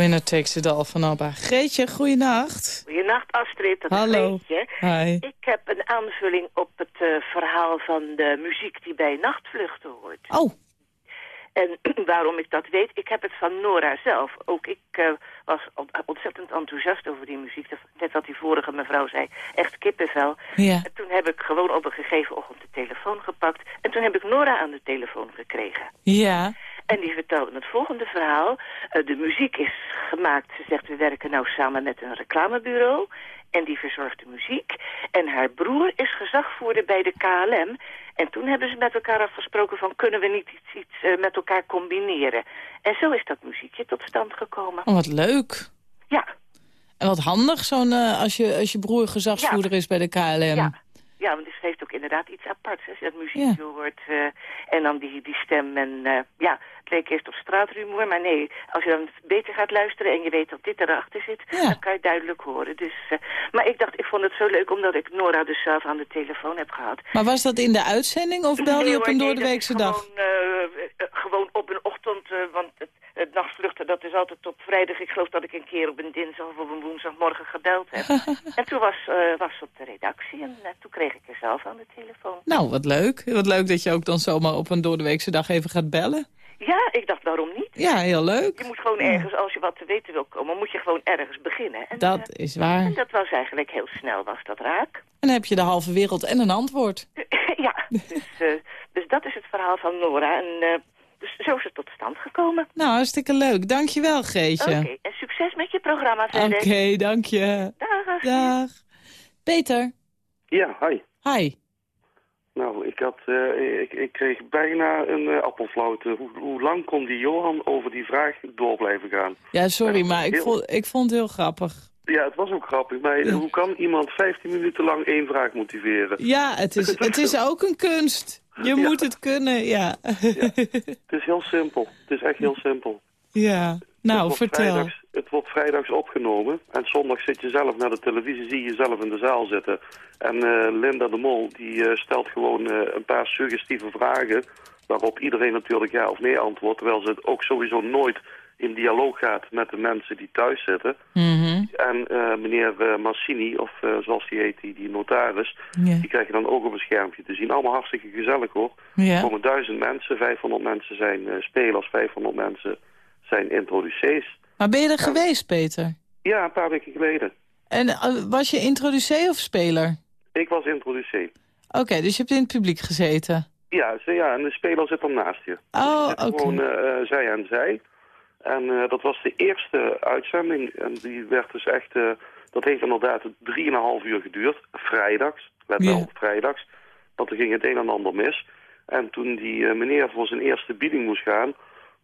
winner takes it all van Abba. Greetje, goeienacht. Goedenacht Astrid, dat Hallo. Greetje. Hi. Ik heb een aanvulling op het eh, verhaal van de muziek die bij nachtvluchten hoort. Oh. En waarom ik dat weet, ik heb het van Nora zelf. Ook ik eh, was ont- ontzettend enthousiast over die muziek. Net wat die vorige mevrouw zei, echt kippenvel. Ja. En toen heb ik gewoon op een gegeven ochtend de telefoon gepakt. En toen heb ik Nora aan de telefoon gekregen. Ja. En die vertelde het volgende verhaal. Eh, de muziek is gemaakt. Ze zegt, we werken nou samen met een reclamebureau. En die verzorgt de muziek. En haar broer is gezagvoerder bij de KLM. En toen hebben ze met elkaar afgesproken van... kunnen we niet iets, iets eh, met elkaar combineren. En zo is dat muziekje tot stand gekomen. Oh, wat leuk. Ja. En wat handig, zo'n eh, als, je, als je broer gezagsvoerder is bij de KLM. Ja. Ja, want het heeft ook inderdaad iets aparts. Als je dat muziekje hoort eh, en dan die, die stem. En ja, leek eerst op straatrumoer. Maar nee, als je dan beter gaat luisteren en je weet dat dit erachter zit... dan kan je het duidelijk horen. Dus, eh, maar ik dacht, ik vond het zo leuk omdat ik Nora dus zelf aan de telefoon heb gehad. Maar was dat in de uitzending of belde Nee je op een nee, doordeweekse dag? Gewoon, eh, gewoon op een ochtend, want het, het nachtvluchten dat is altijd op vrijdag. Ik geloof dat ik een keer op een dinsdag of op een woensdagmorgen gebeld heb. en toen was, was ze op de redactie en toen kreeg ik er zelf aan de telefoon. Nou, wat leuk. Wat leuk dat je ook dan zomaar op een doordeweekse dag even gaat bellen. Ja, ik dacht waarom niet? Ja, heel leuk. Je moet gewoon ergens, als je wat te weten wil komen, moet je gewoon ergens beginnen. En, Dat eh, is waar. En dat was eigenlijk heel snel, was dat raak. En dan heb je de halve wereld en een antwoord. ja, dus, eh, dus dat is het verhaal van Nora. En eh, dus zo is het tot stand gekomen. Nou, hartstikke leuk. Dankjewel, Greetje. Oké, en succes met je programma verder. Oké, dank je. Dag. Dag. Peter. Ja, hi. Hi. Nou, ik, had, eh, ik, ik kreeg bijna een appelflauwte. Hoe, hoe lang kon die Johan over die vraag door blijven gaan? Ja, sorry, maar ik vond, ik vond het heel grappig. Ja, het was ook grappig. Maar hoe kan iemand 15 minuten lang één vraag motiveren? Ja, het is, het is ook een kunst. Je moet het kunnen, ja. Het is heel simpel. Het is echt heel simpel. Ja, nou, het vertel. Vrijdags, het wordt vrijdags opgenomen. En zondag zit je zelf naar de televisie, zie je zelf in de zaal zitten. En eh, Linda de Mol, die eh, stelt gewoon eh, een paar suggestieve vragen... waarop iedereen natuurlijk ja of nee antwoordt... terwijl ze ook sowieso nooit in dialoog gaat met de mensen die thuis zitten. Mhm. En meneer Massini, of zoals die heet, die, die notaris, die krijg je dan ook op een schermpje te zien. Allemaal hartstikke gezellig hoor. Ja. Er komen duizend mensen, 500 mensen zijn spelers, 500 mensen zijn introducees. Maar ben je er geweest, Peter? Ja, een paar weken geleden. En eh, was je introducee of speler? Ik was introducee. Oké, dus je hebt in het publiek gezeten. Ja, ze, ja, en de speler zit dan naast je. Oh, Zitten oké. Gewoon eh, zij aan zij. En eh, dat was de eerste uitzending. En die werd dus echt... eh, dat heeft inderdaad 3,5 uur geduurd. Vrijdags. Let Ja. wel, vrijdags. Want er ging het een en ander mis. En toen die eh, meneer voor zijn eerste bieding moest gaan...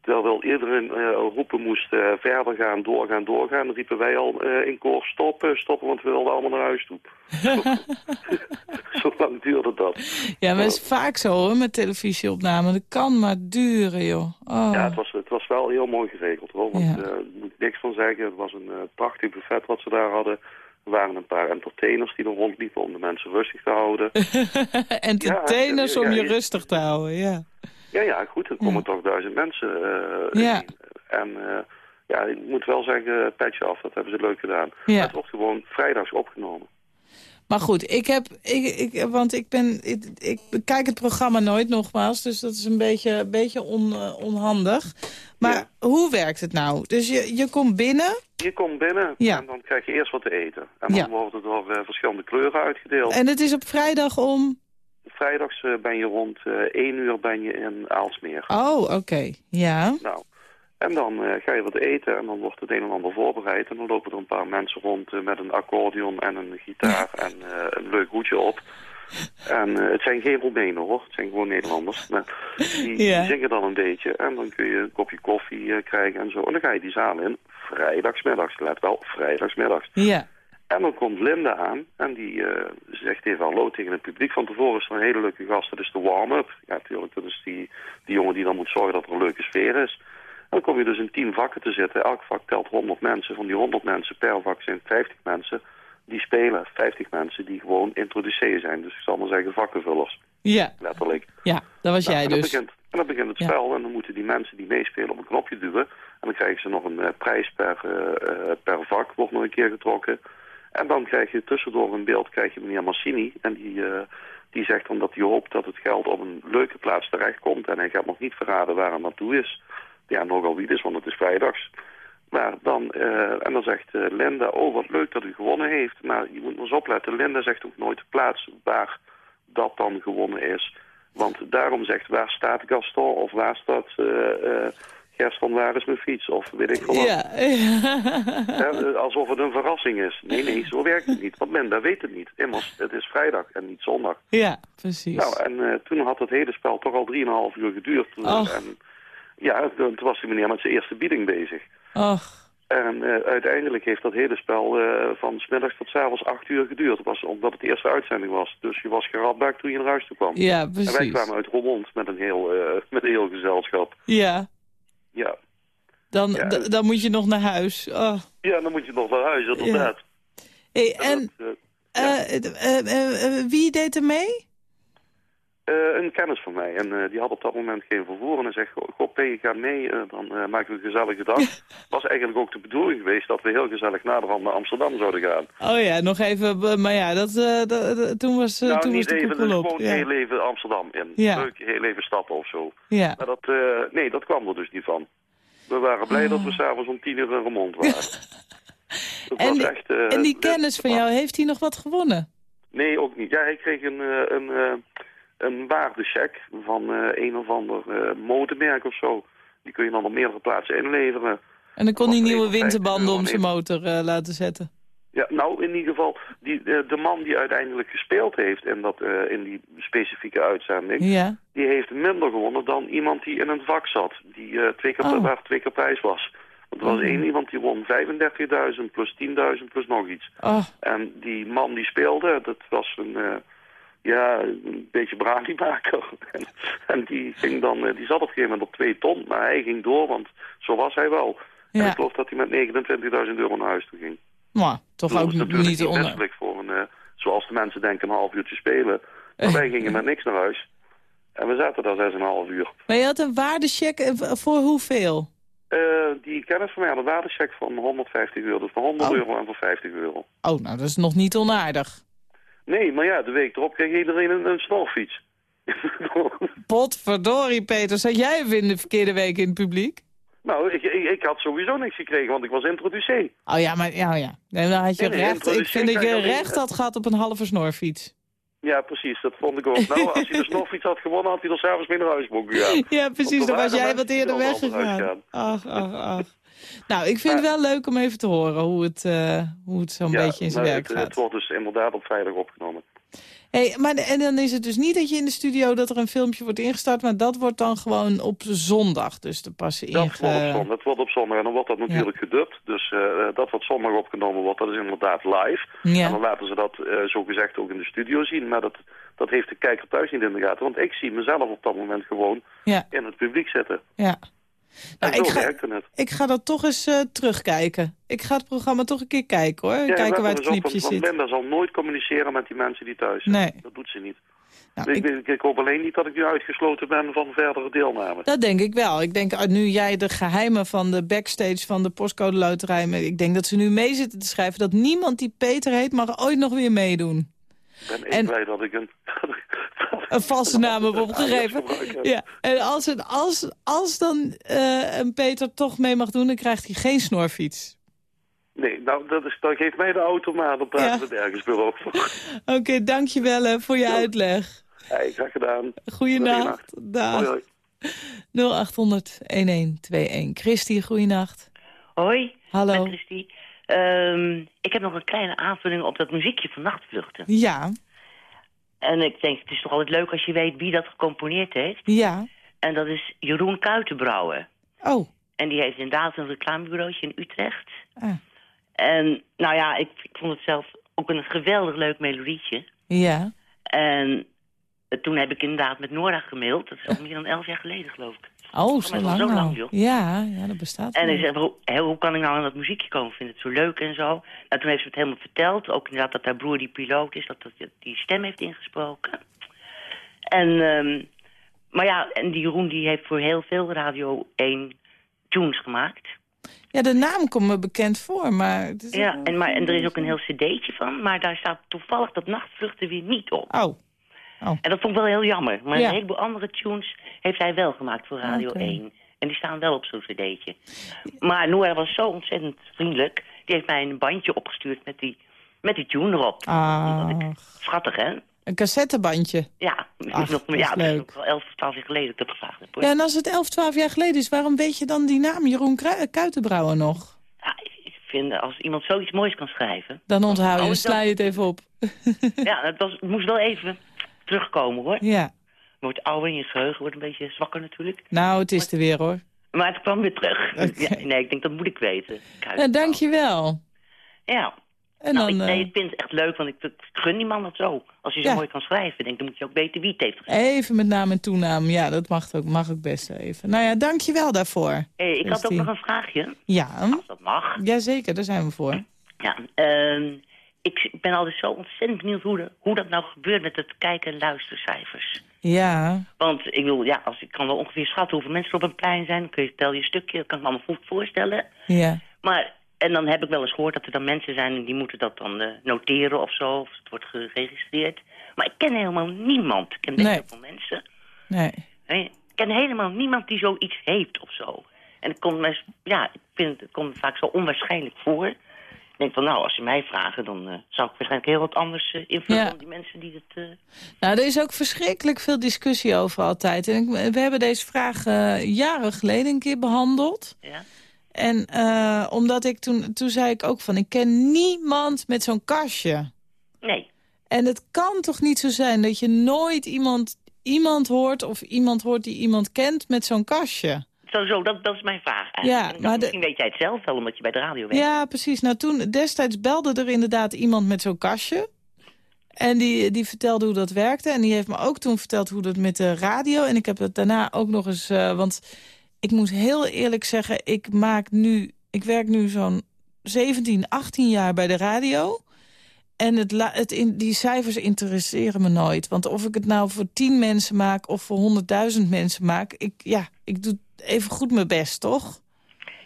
Terwijl iedereen eh, roepen moest eh, verder gaan, doorgaan, doorgaan... riepen wij al eh, in koor stoppen, stoppen, want we wilden allemaal naar huis toe. Zo lang duurde dat. Ja, maar het is vaak zo hoor, met televisieopnamen. Dat kan maar duren, joh. Oh. Ja, het was, het was wel heel mooi geregeld hoor. Want Ja. daar moet ik niks van zeggen. Het was een prachtig buffet wat ze daar hadden. Er waren een paar entertainers die er rondliepen om de mensen rustig te houden. Entertainers Ja, om je rustig te houden, ja. Ja, ja, goed. Er komen toch duizend mensen. eh, Ja. En eh, ja, ik moet wel zeggen, petje af, dat hebben ze leuk gedaan. Ja. Maar Het wordt gewoon vrijdags opgenomen. Maar goed, ik heb, ik, ik, want ik ben, ik, ik bekijk het programma nooit nogmaals, dus dat is een beetje, een beetje on, eh, onhandig. Maar hoe werkt het nou? Dus je, je komt binnen Je komt binnen Ja. en dan krijg je eerst wat te eten. En dan Ja. wordt het door eh, verschillende kleuren uitgedeeld. en het is op vrijdag om... Vrijdags eh, ben je rond eh 1 uur ben je in Aalsmeer. Oh, oké, ja. Nou, en dan eh, ga je wat eten en dan wordt het een en ander voorbereid. En dan lopen er een paar mensen rond eh, met een accordeon en een gitaar en eh, een leuk hoedje op. En eh, het zijn geen Roemenen hoor, het zijn gewoon Nederlanders. Die, Ja. die zingen dan een beetje en dan kun je een kopje koffie eh, krijgen en zo. En dan ga je die zaal in, vrijdagsmiddags, let wel, vrijdagsmiddags. Ja. En dan komt Linda aan en die eh, zegt even hallo tegen het publiek. Van tevoren is er een hele leuke gast, dat is de warm-up. Ja, natuurlijk, dat is die, die jongen die dan moet zorgen dat er een leuke sfeer is. En dan kom je dus in tien vakken te zitten. Elk vak telt 100 mensen. Van die 100 mensen per vak zijn 50 mensen die spelen. 50 mensen die gewoon introduceren zijn. Dus ik zal maar zeggen vakkenvullers, Ja, letterlijk. ja, dat was Nou, jij en dus. Begint, en dan begint het Ja. spel en dan moeten die mensen die meespelen op een knopje duwen. En dan krijgen ze nog een eh, prijs per, eh, per vak, wordt nog een keer getrokken. En dan krijg je tussendoor een beeld, krijg je meneer Massini. En die, eh, die zegt dan dat hij hoopt dat het geld op een leuke plaats terechtkomt. En hij gaat nog niet verraden waar het naartoe is. Ja, nogal wie is, want het is vrijdags. Maar dan, eh, en dan zegt eh, Linda, oh wat leuk dat u gewonnen heeft. Maar je moet eens opletten, Linda zegt ook nooit de plaats waar dat dan gewonnen is. Want daarom zegt, waar staat Gaston of waar staat eh eh Gaston, waar is mijn fiets? Of weet ik veel wat. Ja, Hè, alsof het een verrassing is. Nee, nee, zo werkt het niet. Want Linda weet het niet. Immers, het is vrijdag en niet zondag. ja, precies. Nou, en eh, toen had het hele spel toch al 3,5 uur geduurd. Och. En, ja, toen was die meneer met zijn eerste bieding bezig. Och, En eh, uiteindelijk heeft dat hele spel eh, van smiddags tot s avonds 8 uur geduurd. Dat was omdat het de eerste uitzending was. Dus je was geradbaakt toen je naar huis toe kwam. ja, En wij precies. kwamen uit Roermond met een heel, eh, met een heel gezelschap. Ja, Ja. dan, Ja. dan moet je nog naar huis. Oh. ja, dan moet je nog naar huis, inderdaad. Hey, en Dat, eh, eh, eh, wie deed er mee? Eh, een kennis van mij. En eh, die had op dat moment geen vervoer. En hij zegt, goh, P, ga mee, eh, dan maken we een gezellige dag. was eigenlijk ook de bedoeling geweest dat we heel gezellig naderhand naar Amsterdam zouden gaan. Oh ja, nog even, maar ja, dat, toen was, nou, toen was de even, koepel dus op. gewoon Ja. heel even Amsterdam in. Ja. Leuk, heel even stappen of zo. Ja. Maar dat, nee, dat kwam er dus niet van. We waren blij dat we s'avonds om tien uur in Remond waren. En die, echt, en die kennis van jou, heeft hij nog wat gewonnen? Nee, ook niet. Ja, hij kreeg een, een, een waardecheck van eh, een of ander eh, motormerk of zo. Die kun je dan op meerdere plaatsen inleveren. En dan kon hij was nieuwe 51 winterbanden om zijn motor eh, laten zetten. Ja, nou in ieder geval, die, de, de man die uiteindelijk gespeeld heeft in, dat, in die specifieke uitzending, Ja. die heeft minder gewonnen dan iemand die in een vak zat, die twee keer, Oh. waar twee keer prijs was. Want er was Oh. één iemand die won 35.000 plus 10.000 plus nog iets. Oh, En die man die speelde, dat was een, ja, een beetje braniemaker. en, en die, ging dan, eh, die zat op een gegeven moment op twee ton, maar hij ging door, want zo was hij wel. En ik geloof dat hij met 29.000 euro naar huis toe ging. maar toch Dat ook is natuurlijk niet onder... voor een, eh, zoals de mensen denken, een half uurtje spelen. Maar wij gingen met niks naar huis. En we zaten daar 6,5 uur. Maar je had een waardecheck eh, voor hoeveel? Eh, die kennis van mij had een waardecheck van 150 euro. Dus van 100 Oh. euro en van 50 euro. Oh, nou, dat is nog niet onaardig. Nee, maar ja, de week erop kreeg iedereen een, een snorfiets. Potverdorie, Peter. Zat jij in de verkeerde week in het publiek? nou, ik, ik, ik had sowieso niks gekregen, want ik was introducee. Oh ja, maar ja, ja. Nee, dan had je Nee, recht. Ik vind dat je recht had gehad op een halve snorfiets. Ja, precies, dat vond ik ook. Nou, als hij de snorfiets had gewonnen, had hij er s'avonds mee naar huis mogen gaan. Ja, precies. Dan was jij wat eerder weggegaan. gaan. Ach, ach, ach. Nou, ik vind het wel leuk om even te horen hoe het, eh, hoe het zo'n Ja, beetje in zijn werk het, gaat. het wordt dus inderdaad op vrijdag opgenomen. Hey, maar de- en dan is het dus niet dat je in de studio dat er een filmpje wordt ingestart, maar dat wordt dan gewoon op zondag. Dus te passen Dat inge... wordt op zondag. Dat wordt op zondag. En dan wordt dat natuurlijk gedubt. Dus eh, dat wat zondag opgenomen wordt, dat is inderdaad live. Ja. En dan laten ze dat eh zo gezegd ook in de studio zien. Maar dat, dat heeft de kijker thuis niet in de gaten. Want ik zie mezelf op dat moment gewoon Ja. in het publiek zitten. Ja. Nou, ik, ga, ik ga dat toch eens eh, terugkijken. Ik ga het programma toch een keer kijken hoor. Ja, kijken waar het want zit. Linda zal nooit communiceren met die mensen die thuis zijn. Nee. Dat doet ze niet. Nou, ik, ik, ik hoop alleen niet dat ik nu uitgesloten ben van verdere deelname. Dat denk ik wel. Ik denk, ah, nu jij de geheimen van de backstage van de postcode loterij... ik denk dat ze nu mee zitten te schrijven... dat niemand die Peter heet mag ooit nog weer meedoen. Ben ik En- blij dat ik een... Een valse naam heb opgegeven. Ja. En als, het, als, als dan eh, een Peter toch mee mag doen... dan krijgt hij geen snorfiets. Nee, nou, dat, is, dat geeft mij de auto maar. Dan praten we het ergens weer over. Oké, dankjewel hè, voor je uitleg. Hey, graag gedaan. Goeienacht. Dag. Hoi, hoi. 0800-1121. Christy, goeienacht. Hoi, Hallo. ik ben Christy. Ehm, ik heb nog een kleine aanvulling op dat muziekje van Nachtvluchten. Ja, En ik denk, het is toch altijd leuk als je weet wie dat gecomponeerd heeft. ja. En dat is Jeroen Kuitenbrouwer. Oh, En die heeft inderdaad een reclamebureautje in Utrecht. Ah. En nou ja, ik, ik vond het zelf ook een geweldig leuk melodietje. ja. En toen heb ik inderdaad met Nora gemaild. Dat is al meer dan elf jaar geleden, geloof ik. Oh, Voor zo lang zo al. lang, joh. Ja, ja, dat bestaat En ik zeg, hoe, hoe kan ik nou aan dat muziekje komen? Ik vind het zo leuk en zo. Nou, toen heeft ze het helemaal verteld. Ook inderdaad dat haar broer die piloot is. Dat, dat die stem heeft ingesproken. En, ehm, maar ja, en die Jeroen die heeft voor heel veel Radio 1 tunes gemaakt. Ja, de naam komt me bekend voor, maar... Het is Ja, en, maar, en er is ook een heel cd'tje van. Maar daar staat toevallig dat nachtvluchten weer niet op. Oh. En dat vond ik wel heel jammer. Maar Ja. een heleboel andere tunes heeft hij wel gemaakt voor Radio Oké. 1. En die staan wel op zo'n cd'tje. Maar Noora was zo ontzettend vriendelijk. Die heeft mij een bandje opgestuurd met die, met die tune erop. Ah, Schattig, hè? een cassettebandje. Ja, Ach, nog, dat ja is dat is nog wel 11, 12 jaar geleden dat ik dat gevraagd heb. Hoor. Ja, en als het 11, 12 jaar geleden is, waarom weet je dan die naam Jeroen Kuitenbrouwer nog? Ik vind, als iemand zoiets moois kan schrijven... Dan onthoud je, Oh, dan dat- sla je het even op. ja, het, was, het moest wel even terugkomen, hoor. Ja. Je wordt ouder en je geheugen wordt een beetje zwakker natuurlijk. Nou, het is er weer, hoor. Maar het kwam weer terug. Ja, nee, ik denk, dat moet ik weten. Kijk. Ja, dankjewel. Ja. En nou, dan, ik, nee, eh, ik vind het echt leuk, want ik, ik gun die man dat zo. Als hij zo Ja. mooi kan schrijven, ik denk, dan moet je ook weten wie het heeft geschreven. Even met naam en toenaam. Ja, dat mag ook, mag ook best even. Nou ja, dankjewel daarvoor. Hey, ik had ook nog een vraagje. Ja. Als dat mag. Jazeker, daar zijn we voor. Ja, ehm, ik ben altijd zo ontzettend benieuwd hoe, de, hoe dat nou gebeurt met het kijken- en luistercijfers. Ja, Want ik wil, ja, als, ik kan wel ongeveer schatten hoeveel mensen er op een plein zijn. Dan kun je, tel je stukje, dat kan ik me allemaal goed voorstellen. ja. Maar, en dan heb ik wel eens gehoord dat er dan mensen zijn... en die moeten dat dan eh, noteren of zo, of het wordt geregistreerd. Maar ik ken helemaal niemand. Ik ken best Nee. heel veel mensen. Nee. Hè? Ik ken helemaal niemand die zoiets heeft of zo. En het komt me, ja, ik vind het, het komt me vaak zo onwaarschijnlijk voor. Ik denk van, nou, als ze mij vragen, dan eh, zou ik waarschijnlijk heel wat anders eh, invullen Ja. dan die mensen die het... eh, Nou, er is ook verschrikkelijk veel discussie over altijd. En ik, we hebben deze vraag jaren geleden een keer behandeld. Ja. En omdat ik toen, toen zei ik ook van, ik ken niemand met zo'n kastje. Nee. En het kan toch niet zo zijn dat je nooit iemand, iemand hoort... of iemand hoort die iemand kent met zo'n kastje. Sowieso, dat, dat is mijn vraag eigenlijk. Ja, dan maar de- Misschien weet jij het zelf wel, omdat je bij de radio werkt. Ja, precies. Nou, toen destijds belde er inderdaad iemand met zo'n kastje. En die, die vertelde hoe dat werkte. En die heeft me ook toen verteld hoe dat met de radio. En ik heb het daarna ook nog eens... eh, want ik moet heel eerlijk zeggen, ik maak nu... Ik werk nu zo'n 17, 18 jaar bij de radio. En het, het in, die cijfers interesseren me nooit. Want of ik het nou voor 10 mensen maak of voor 100.000 mensen maak... Ik, ja, ik doe even goed mijn best, toch?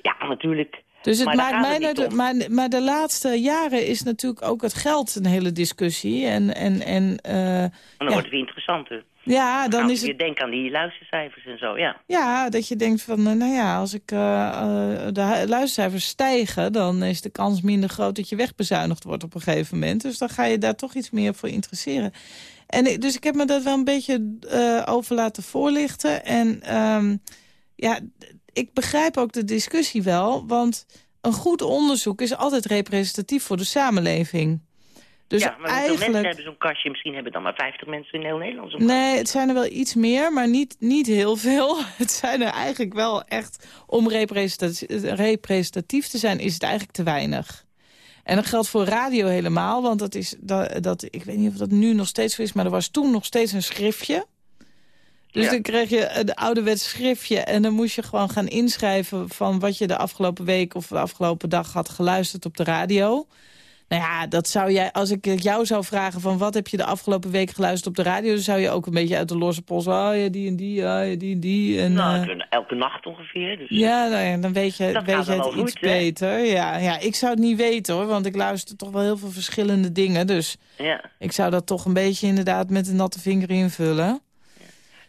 Ja, natuurlijk. Dus het Maar maakt mij om. maar, maar de laatste jaren is natuurlijk ook het geld een hele discussie. En, en, en, eh, dan ja. wordt het weer interessanter. ja, dan is we het weer denken aan die luistercijfers en zo, ja. Ja, dat je denkt van, eh, nou ja, als ik, eh, de luistercijfers stijgen... dan is de kans minder groot dat je wegbezuinigd wordt op een gegeven moment. Dus dan ga je daar toch iets meer voor interesseren. En dus ik heb me dat wel een beetje over laten voorlichten. En ehm, ja, ik begrijp ook de discussie wel, want een goed onderzoek is altijd representatief voor de samenleving. Dus ja, maar hoeveel eigenlijk... mensen hebben zo'n kastje? Misschien hebben dan maar 50 mensen in heel Nederland zo'n Nee, het zijn er wel iets meer, maar niet, niet heel veel. Het zijn er eigenlijk wel echt... Om representatief, representatief te zijn, is het eigenlijk te weinig. En dat geldt voor radio helemaal, want dat is... Dat, dat, ik weet niet of dat nu nog steeds zo is, maar er was toen nog steeds een schriftje. Dus Ja. dan kreeg je een ouderwets schriftje... en dan moest je gewoon gaan inschrijven... van wat je de afgelopen week of de afgelopen dag had geluisterd op de radio... Nou ja, dat zou jij, als ik jou zou vragen van wat heb je de afgelopen week geluisterd op de radio, dan zou je ook een beetje uit de losse pols, oh ja, die en die, oh ja, die en die. En, Nou, eh, elke- nacht ongeveer. Dus ja, nou ja, dan weet je, weet je het iets hè? beter. Ja, ja, ik zou het niet weten hoor, want ik luister toch wel heel veel verschillende dingen. Dus ja. ik zou dat toch een beetje inderdaad met een natte vinger invullen.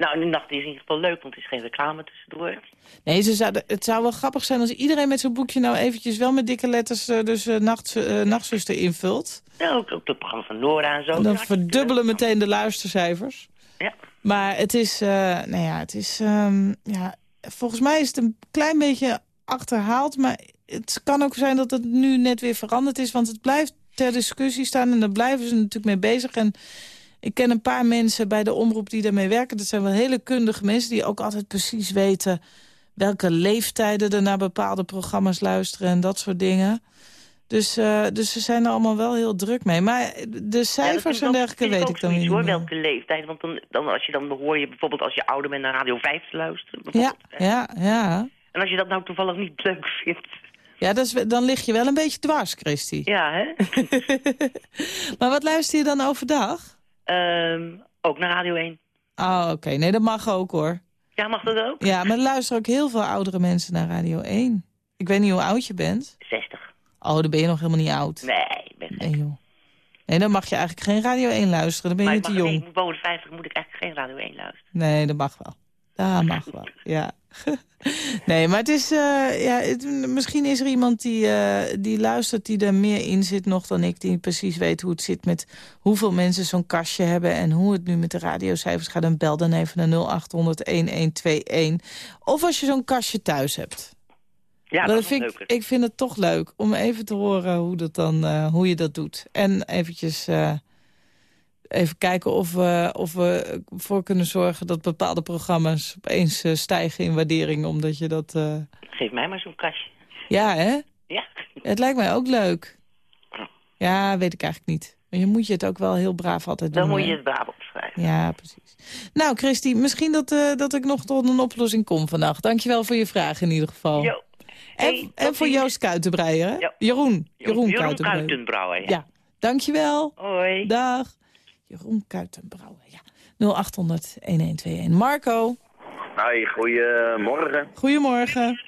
Nou, de nacht is in ieder geval leuk, want er is geen reclame tussendoor. Nee, ze zouden, het zou wel grappig zijn als iedereen met zo'n boekje nou eventjes wel met dikke letters eh, dus eh, nacht, eh, nachtzuster invult. Ja, ook, ook het programma van Nora en zo. En dan verdubbelen meteen de luistercijfers. Ja. Maar het is, nou ja, het is, ehm, ja, volgens mij is het een klein beetje achterhaald. Maar het kan ook zijn dat het nu net weer veranderd is. Want het blijft ter discussie staan en daar blijven ze natuurlijk mee bezig. En ik ken een paar mensen bij de omroep die daarmee werken. Dat zijn wel hele kundige mensen die ook altijd precies weten... welke leeftijden er naar bepaalde programma's luisteren en dat soort dingen. Dus, eh, dus ze zijn er allemaal wel heel druk mee. Maar de cijfers en dergelijke weet ik dan niet hoor, welke leeftijd. Want dan, dan, als je dan hoor je bijvoorbeeld als je ouder bent naar Radio 5 te luisteren. Ja, ja, ja. En als je dat nou toevallig niet leuk vindt. Ja, dat is, dan lig je wel een beetje dwars, Christy. Ja, hè? Maar wat luister je dan overdag? Ehm, ook naar Radio 1. Oh, oké. Nee, dat mag ook, hoor. Ja, mag dat ook? Ja, maar er luisteren ook heel veel oudere mensen naar Radio 1. Ik weet niet hoe oud je bent. 60. Oh, dan ben je nog helemaal niet oud. Nee, ik ben Nee, joh. Nee, dan mag je eigenlijk geen Radio 1 luisteren. Dan ben maar je te nee, jong. ik moet boven de 50 moet ik eigenlijk geen Radio 1 luisteren. Nee, dat mag wel. Dat mag wel, ja. nee, maar het is... eh, ja, het- misschien is er iemand die, eh, die luistert die er meer in zit nog dan ik. Die precies weet hoe het zit met hoeveel mensen zo'n kastje hebben... en hoe het nu met de radiocijfers gaat. Dan bel dan even naar 0800-1121. Of als je zo'n kastje thuis hebt. Ja, dat vind ik, ik vind het toch leuk om even te horen hoe, dat dan, eh, hoe je dat doet. En eventjes even kijken of we, of we ervoor kunnen zorgen... dat bepaalde programma's opeens eh, stijgen in waardering. Omdat je dat... eh, Geef mij maar zo'n kastje. Ja, hè? Ja. Het lijkt mij ook leuk. Ja, weet ik eigenlijk niet. Maar je moet je het ook wel heel braaf altijd doen. Dan moet je het braaf opschrijven. Ja, precies. Nou, Christy, misschien dat, eh, dat ik nog tot een oplossing kom vannacht. Dankjewel voor je vraag in ieder geval. Jo. En, Hey, en voor. Joost hè? Ja. Jeroen. Jeroen, Jeroen ja. Ja, dankjewel. Hoi. Dag. Jeroen Kuitenbrouwer, ja. 0800-1121. Marco, Hoi, goedemorgen. goedemorgen.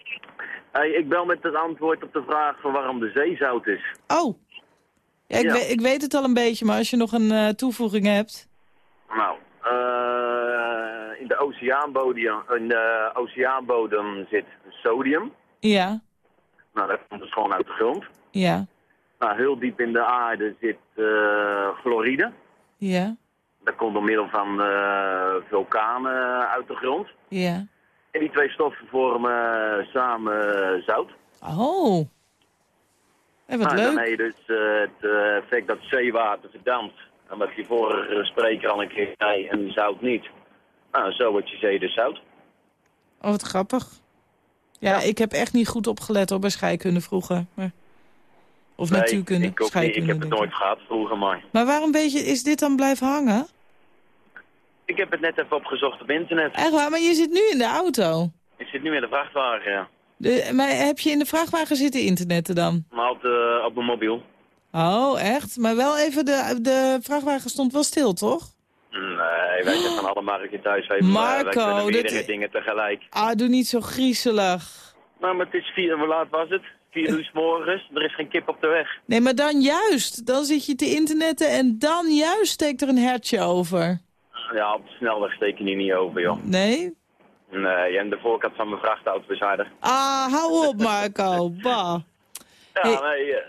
Hey, ik bel met het antwoord op de vraag van waarom de zee zout is. Oh. Ja, ik, Ja. Weet, ik weet het al een beetje, maar als je nog een eh, toevoeging hebt... Nou, eh, in, de oceaanbodem, in de oceaanbodem zit sodium. Ja, Nou, dat komt dus gewoon uit de grond. ja, Nou, heel diep in de aarde zit eh fluoride. Ja, Dat komt door middel van eh, vulkanen uit de grond. ja. En die twee stoffen vormen samen zout. Oh. En wat nou, Dan leuk. heb je dus eh, het eh, effect dat zeewater verdampt. En wat die vorige spreker al een keer zei, en zout niet. Nou, zo wordt je zee dus zout. Oh, wat grappig. Ja, ik heb echt niet goed opgelet hoor, bij scheikunde vroeger. Maar... Of Nee, natuurkunde, ik, ook niet. scheikunde. ik heb het nooit gehad vroeger, maar... Maar waarom weet je, is dit dan blijven hangen? Ik heb het net even opgezocht op internet. Echt waar, maar je zit nu in de auto. Ik zit nu in de vrachtwagen, ja. De, maar heb je in de vrachtwagen zitten internetten dan? Maar op, de, op mijn mobiel. Oh, echt? Maar wel even, de, de vrachtwagen stond wel stil, toch? Nee, wij zijn van alle markten thuis. Wij, Marco, wij kunnen meerdere dat- dingen tegelijk. Ah, doe niet zo griezelig. Nou, maar het is vier, hoe laat was het? Vier uur 's morgens, er is geen kip op de weg. Nee, maar dan juist. Dan zit je te internetten en dan juist steekt er een hertje over. Ja, op de snelweg steken die niet over, joh. Nee? Nee, en de voorkant van mijn vrachtauto harder. Ah, hou op Marco. Bah. Ja, nee, eh,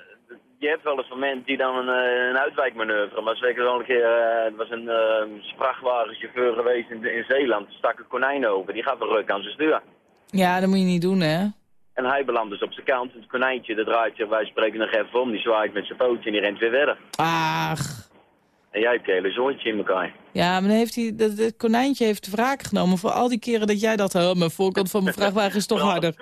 je hebt wel eens van mensen die dan een, eh, een uitwijkmanoeuvre. Maar ze wel een keer, eh, er was een eh, vrachtwagenchauffeur geweest in, in Zeeland. Er stak een konijn over, die gaat een ruk aan zijn stuur. Ja, dat moet je niet doen, hè? En hij belandt dus op zijn kant. Het konijntje, dat draait zich, wij spreken nog even om. Die zwaait met zijn pootje en die rent weer verder. Ach. En jij hebt je hele zoontje in elkaar. Ja, maar dan heeft hij, dat, het konijntje heeft wraak genomen voor al die keren dat jij dacht... Oh, mijn voorkant van mijn vrachtwagen is toch harder.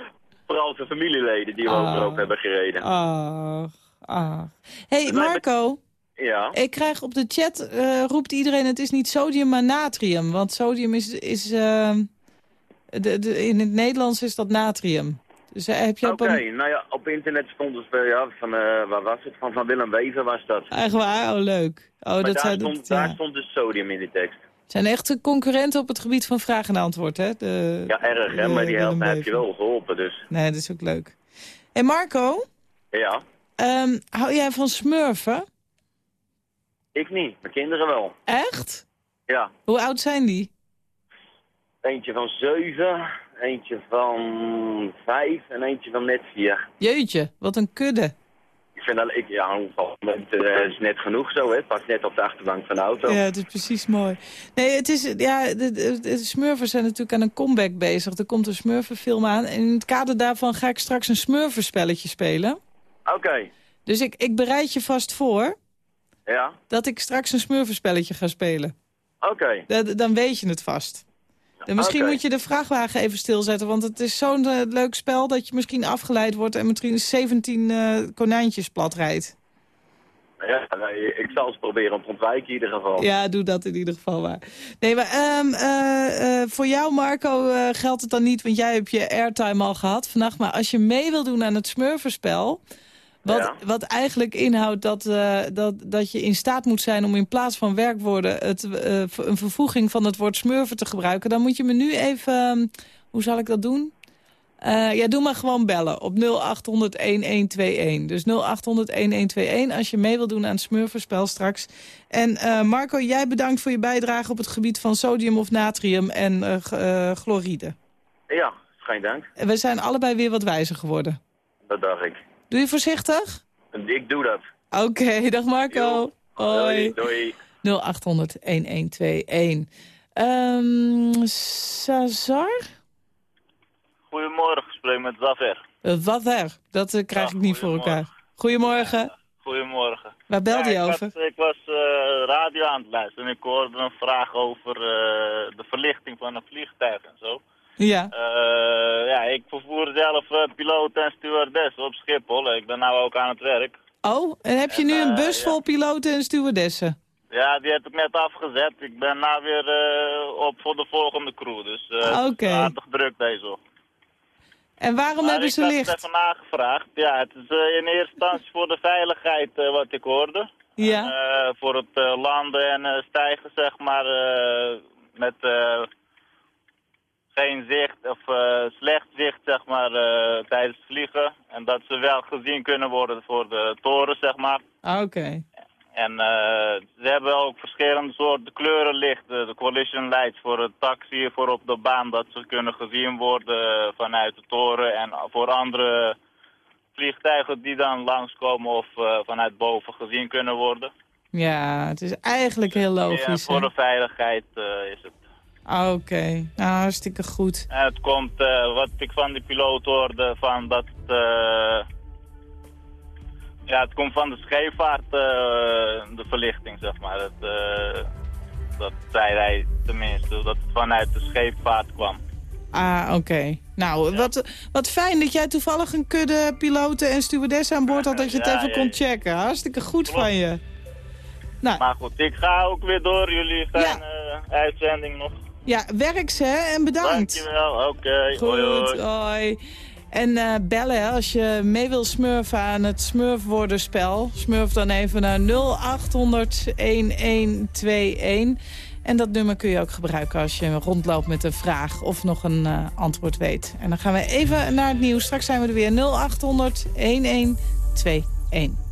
Vooral zijn familieleden die we Ah. hebben gereden. Ach, ach. hey, Marco. Ja. Ik krijg op de chat, eh, roept iedereen, het is niet sodium, maar natrium. Want sodium is, is eh, de, de, in het Nederlands is dat natrium. Eh, heb je Oké, een... nou ja, op internet stond dus, eh, ja, van, eh, waar was het? Van, van Willem Wever was dat. Echt waar? Oh, leuk. Oh, maar dat daar, stond, daar stond dus sodium in de tekst. zijn echt concurrenten op het gebied van vraag en antwoord, hè? De, Ja, erg hè, maar die helft Willem heb je wel geholpen, dus. Nee, dat is ook leuk. hey Marco, Ja, ehm, hou jij van smurfen? ik niet, mijn kinderen wel. Echt? Ja, Hoe oud zijn die? eentje van zeven, eentje van vijf en eentje van net vier. Jeetje, wat een kudde. Ik vind dat, ik, ja, het eh, is net genoeg zo, hè. Het past net op de achterbank van de auto. Ja, het is precies mooi. Nee, het is, ja, de, de, de smurfers zijn natuurlijk aan een comeback bezig. Er komt een smurfenfilm aan. En in het kader daarvan ga ik straks een smurferspelletje spelen. Oké, Dus ik, ik bereid je vast voor ja, dat ik straks een smurferspelletje ga spelen. oké. Da- dan weet je het vast. En misschien moet je de vrachtwagen even stilzetten, want het is zo'n eh, leuk spel dat je misschien afgeleid wordt en misschien 17 eh, konijntjes plat rijdt. Ja, nee, ik zal het proberen om te ontwijken in ieder geval. Ja, doe dat in ieder geval maar. Nee, maar ehm, eh, voor jou, Marco, geldt het dan niet, want jij hebt je airtime al gehad vannacht. Maar als je mee wil doen aan het smurferspel, wat, Ja. wat eigenlijk inhoudt dat, eh, dat, dat je in staat moet zijn om in plaats van werkwoorden het, eh, een vervoeging van het woord smurfer te gebruiken, dan moet je me nu even, ehm, hoe zal ik dat doen? Eh, ja, doe maar gewoon bellen op 0800-1121. Dus 0800-1121 als je mee wil doen aan het smurferspel straks. En Marco, jij bedankt voor je bijdrage op het gebied van sodium of natrium en chloride. Ja, geen dank. En we zijn allebei weer wat wijzer geworden. Dat dacht ik. Doe je voorzichtig? Ik doe dat. Oké, dag Marco. Hoi. Doei. 0800-1121. Ehm Sazar? Goedemorgen, gesprek met Zafer. Eh, wat er? Dat eh, krijg ik niet voor elkaar. Goedemorgen. Goedemorgen. Waar belde je Ja, over? ik was eh, radio aan het luisteren en ik hoorde een vraag over eh, de verlichting van een vliegtuig en zo. Ja. Ja, ik vervoer zelf eh, piloot en stewardess op Schiphol. Ik ben nou ook aan het werk. Oh, en heb je nu een eh, bus ja. vol piloten en stewardessen? Ja, die heb ik net afgezet. Ik ben nou weer eh, op voor de volgende crew. Dus Oké. aardig druk deze. En waarom Maar hebben ik ze licht? het even nagevraagd. Ja, het is in eerste instantie voor de veiligheid wat ik hoorde. Ja. Voor het landen en stijgen, zeg maar, met geen zicht of eh, slecht zicht, zeg maar, eh, tijdens het vliegen. En dat ze wel gezien kunnen worden voor de toren, zeg maar. Ah, Oké. En eh, ze hebben ook verschillende soorten kleurenlichten. De collision lights voor het taxi, voor op de baan, dat ze kunnen gezien worden vanuit de toren. En voor andere vliegtuigen die dan langskomen of vanuit boven gezien kunnen worden. Ja, het is eigenlijk heel ja, logisch. voor hè? de veiligheid is het. Ah, Oké, nou hartstikke goed. En het komt, eh, wat ik van die piloot hoorde, van dat... eh, ja, het komt van de scheepvaart, eh, de verlichting, zeg maar. Het, dat zei hij tenminste, dat het vanuit de scheepvaart kwam. Ah, oké. Nou, wat, wat fijn dat jij toevallig een kudde piloten en stewardessen aan boord had... dat je het Ja, even ja, kon checken. Hartstikke goed van je. Nou. Maar goed, ik ga ook weer door. Jullie eh, uitzending nog. Ja, werk ze hè, en bedankt. Dankjewel, oké. Goed, hoi, hoi. hoi. En eh, bellen hè, als je mee wil smurfen aan het smurfwoordenspel. Smurf dan even naar 0800 1121. En dat nummer kun je ook gebruiken als je rondloopt met een vraag of nog een uh, antwoord weet. En dan gaan we even naar het nieuws. Straks zijn we er weer 0800 1121.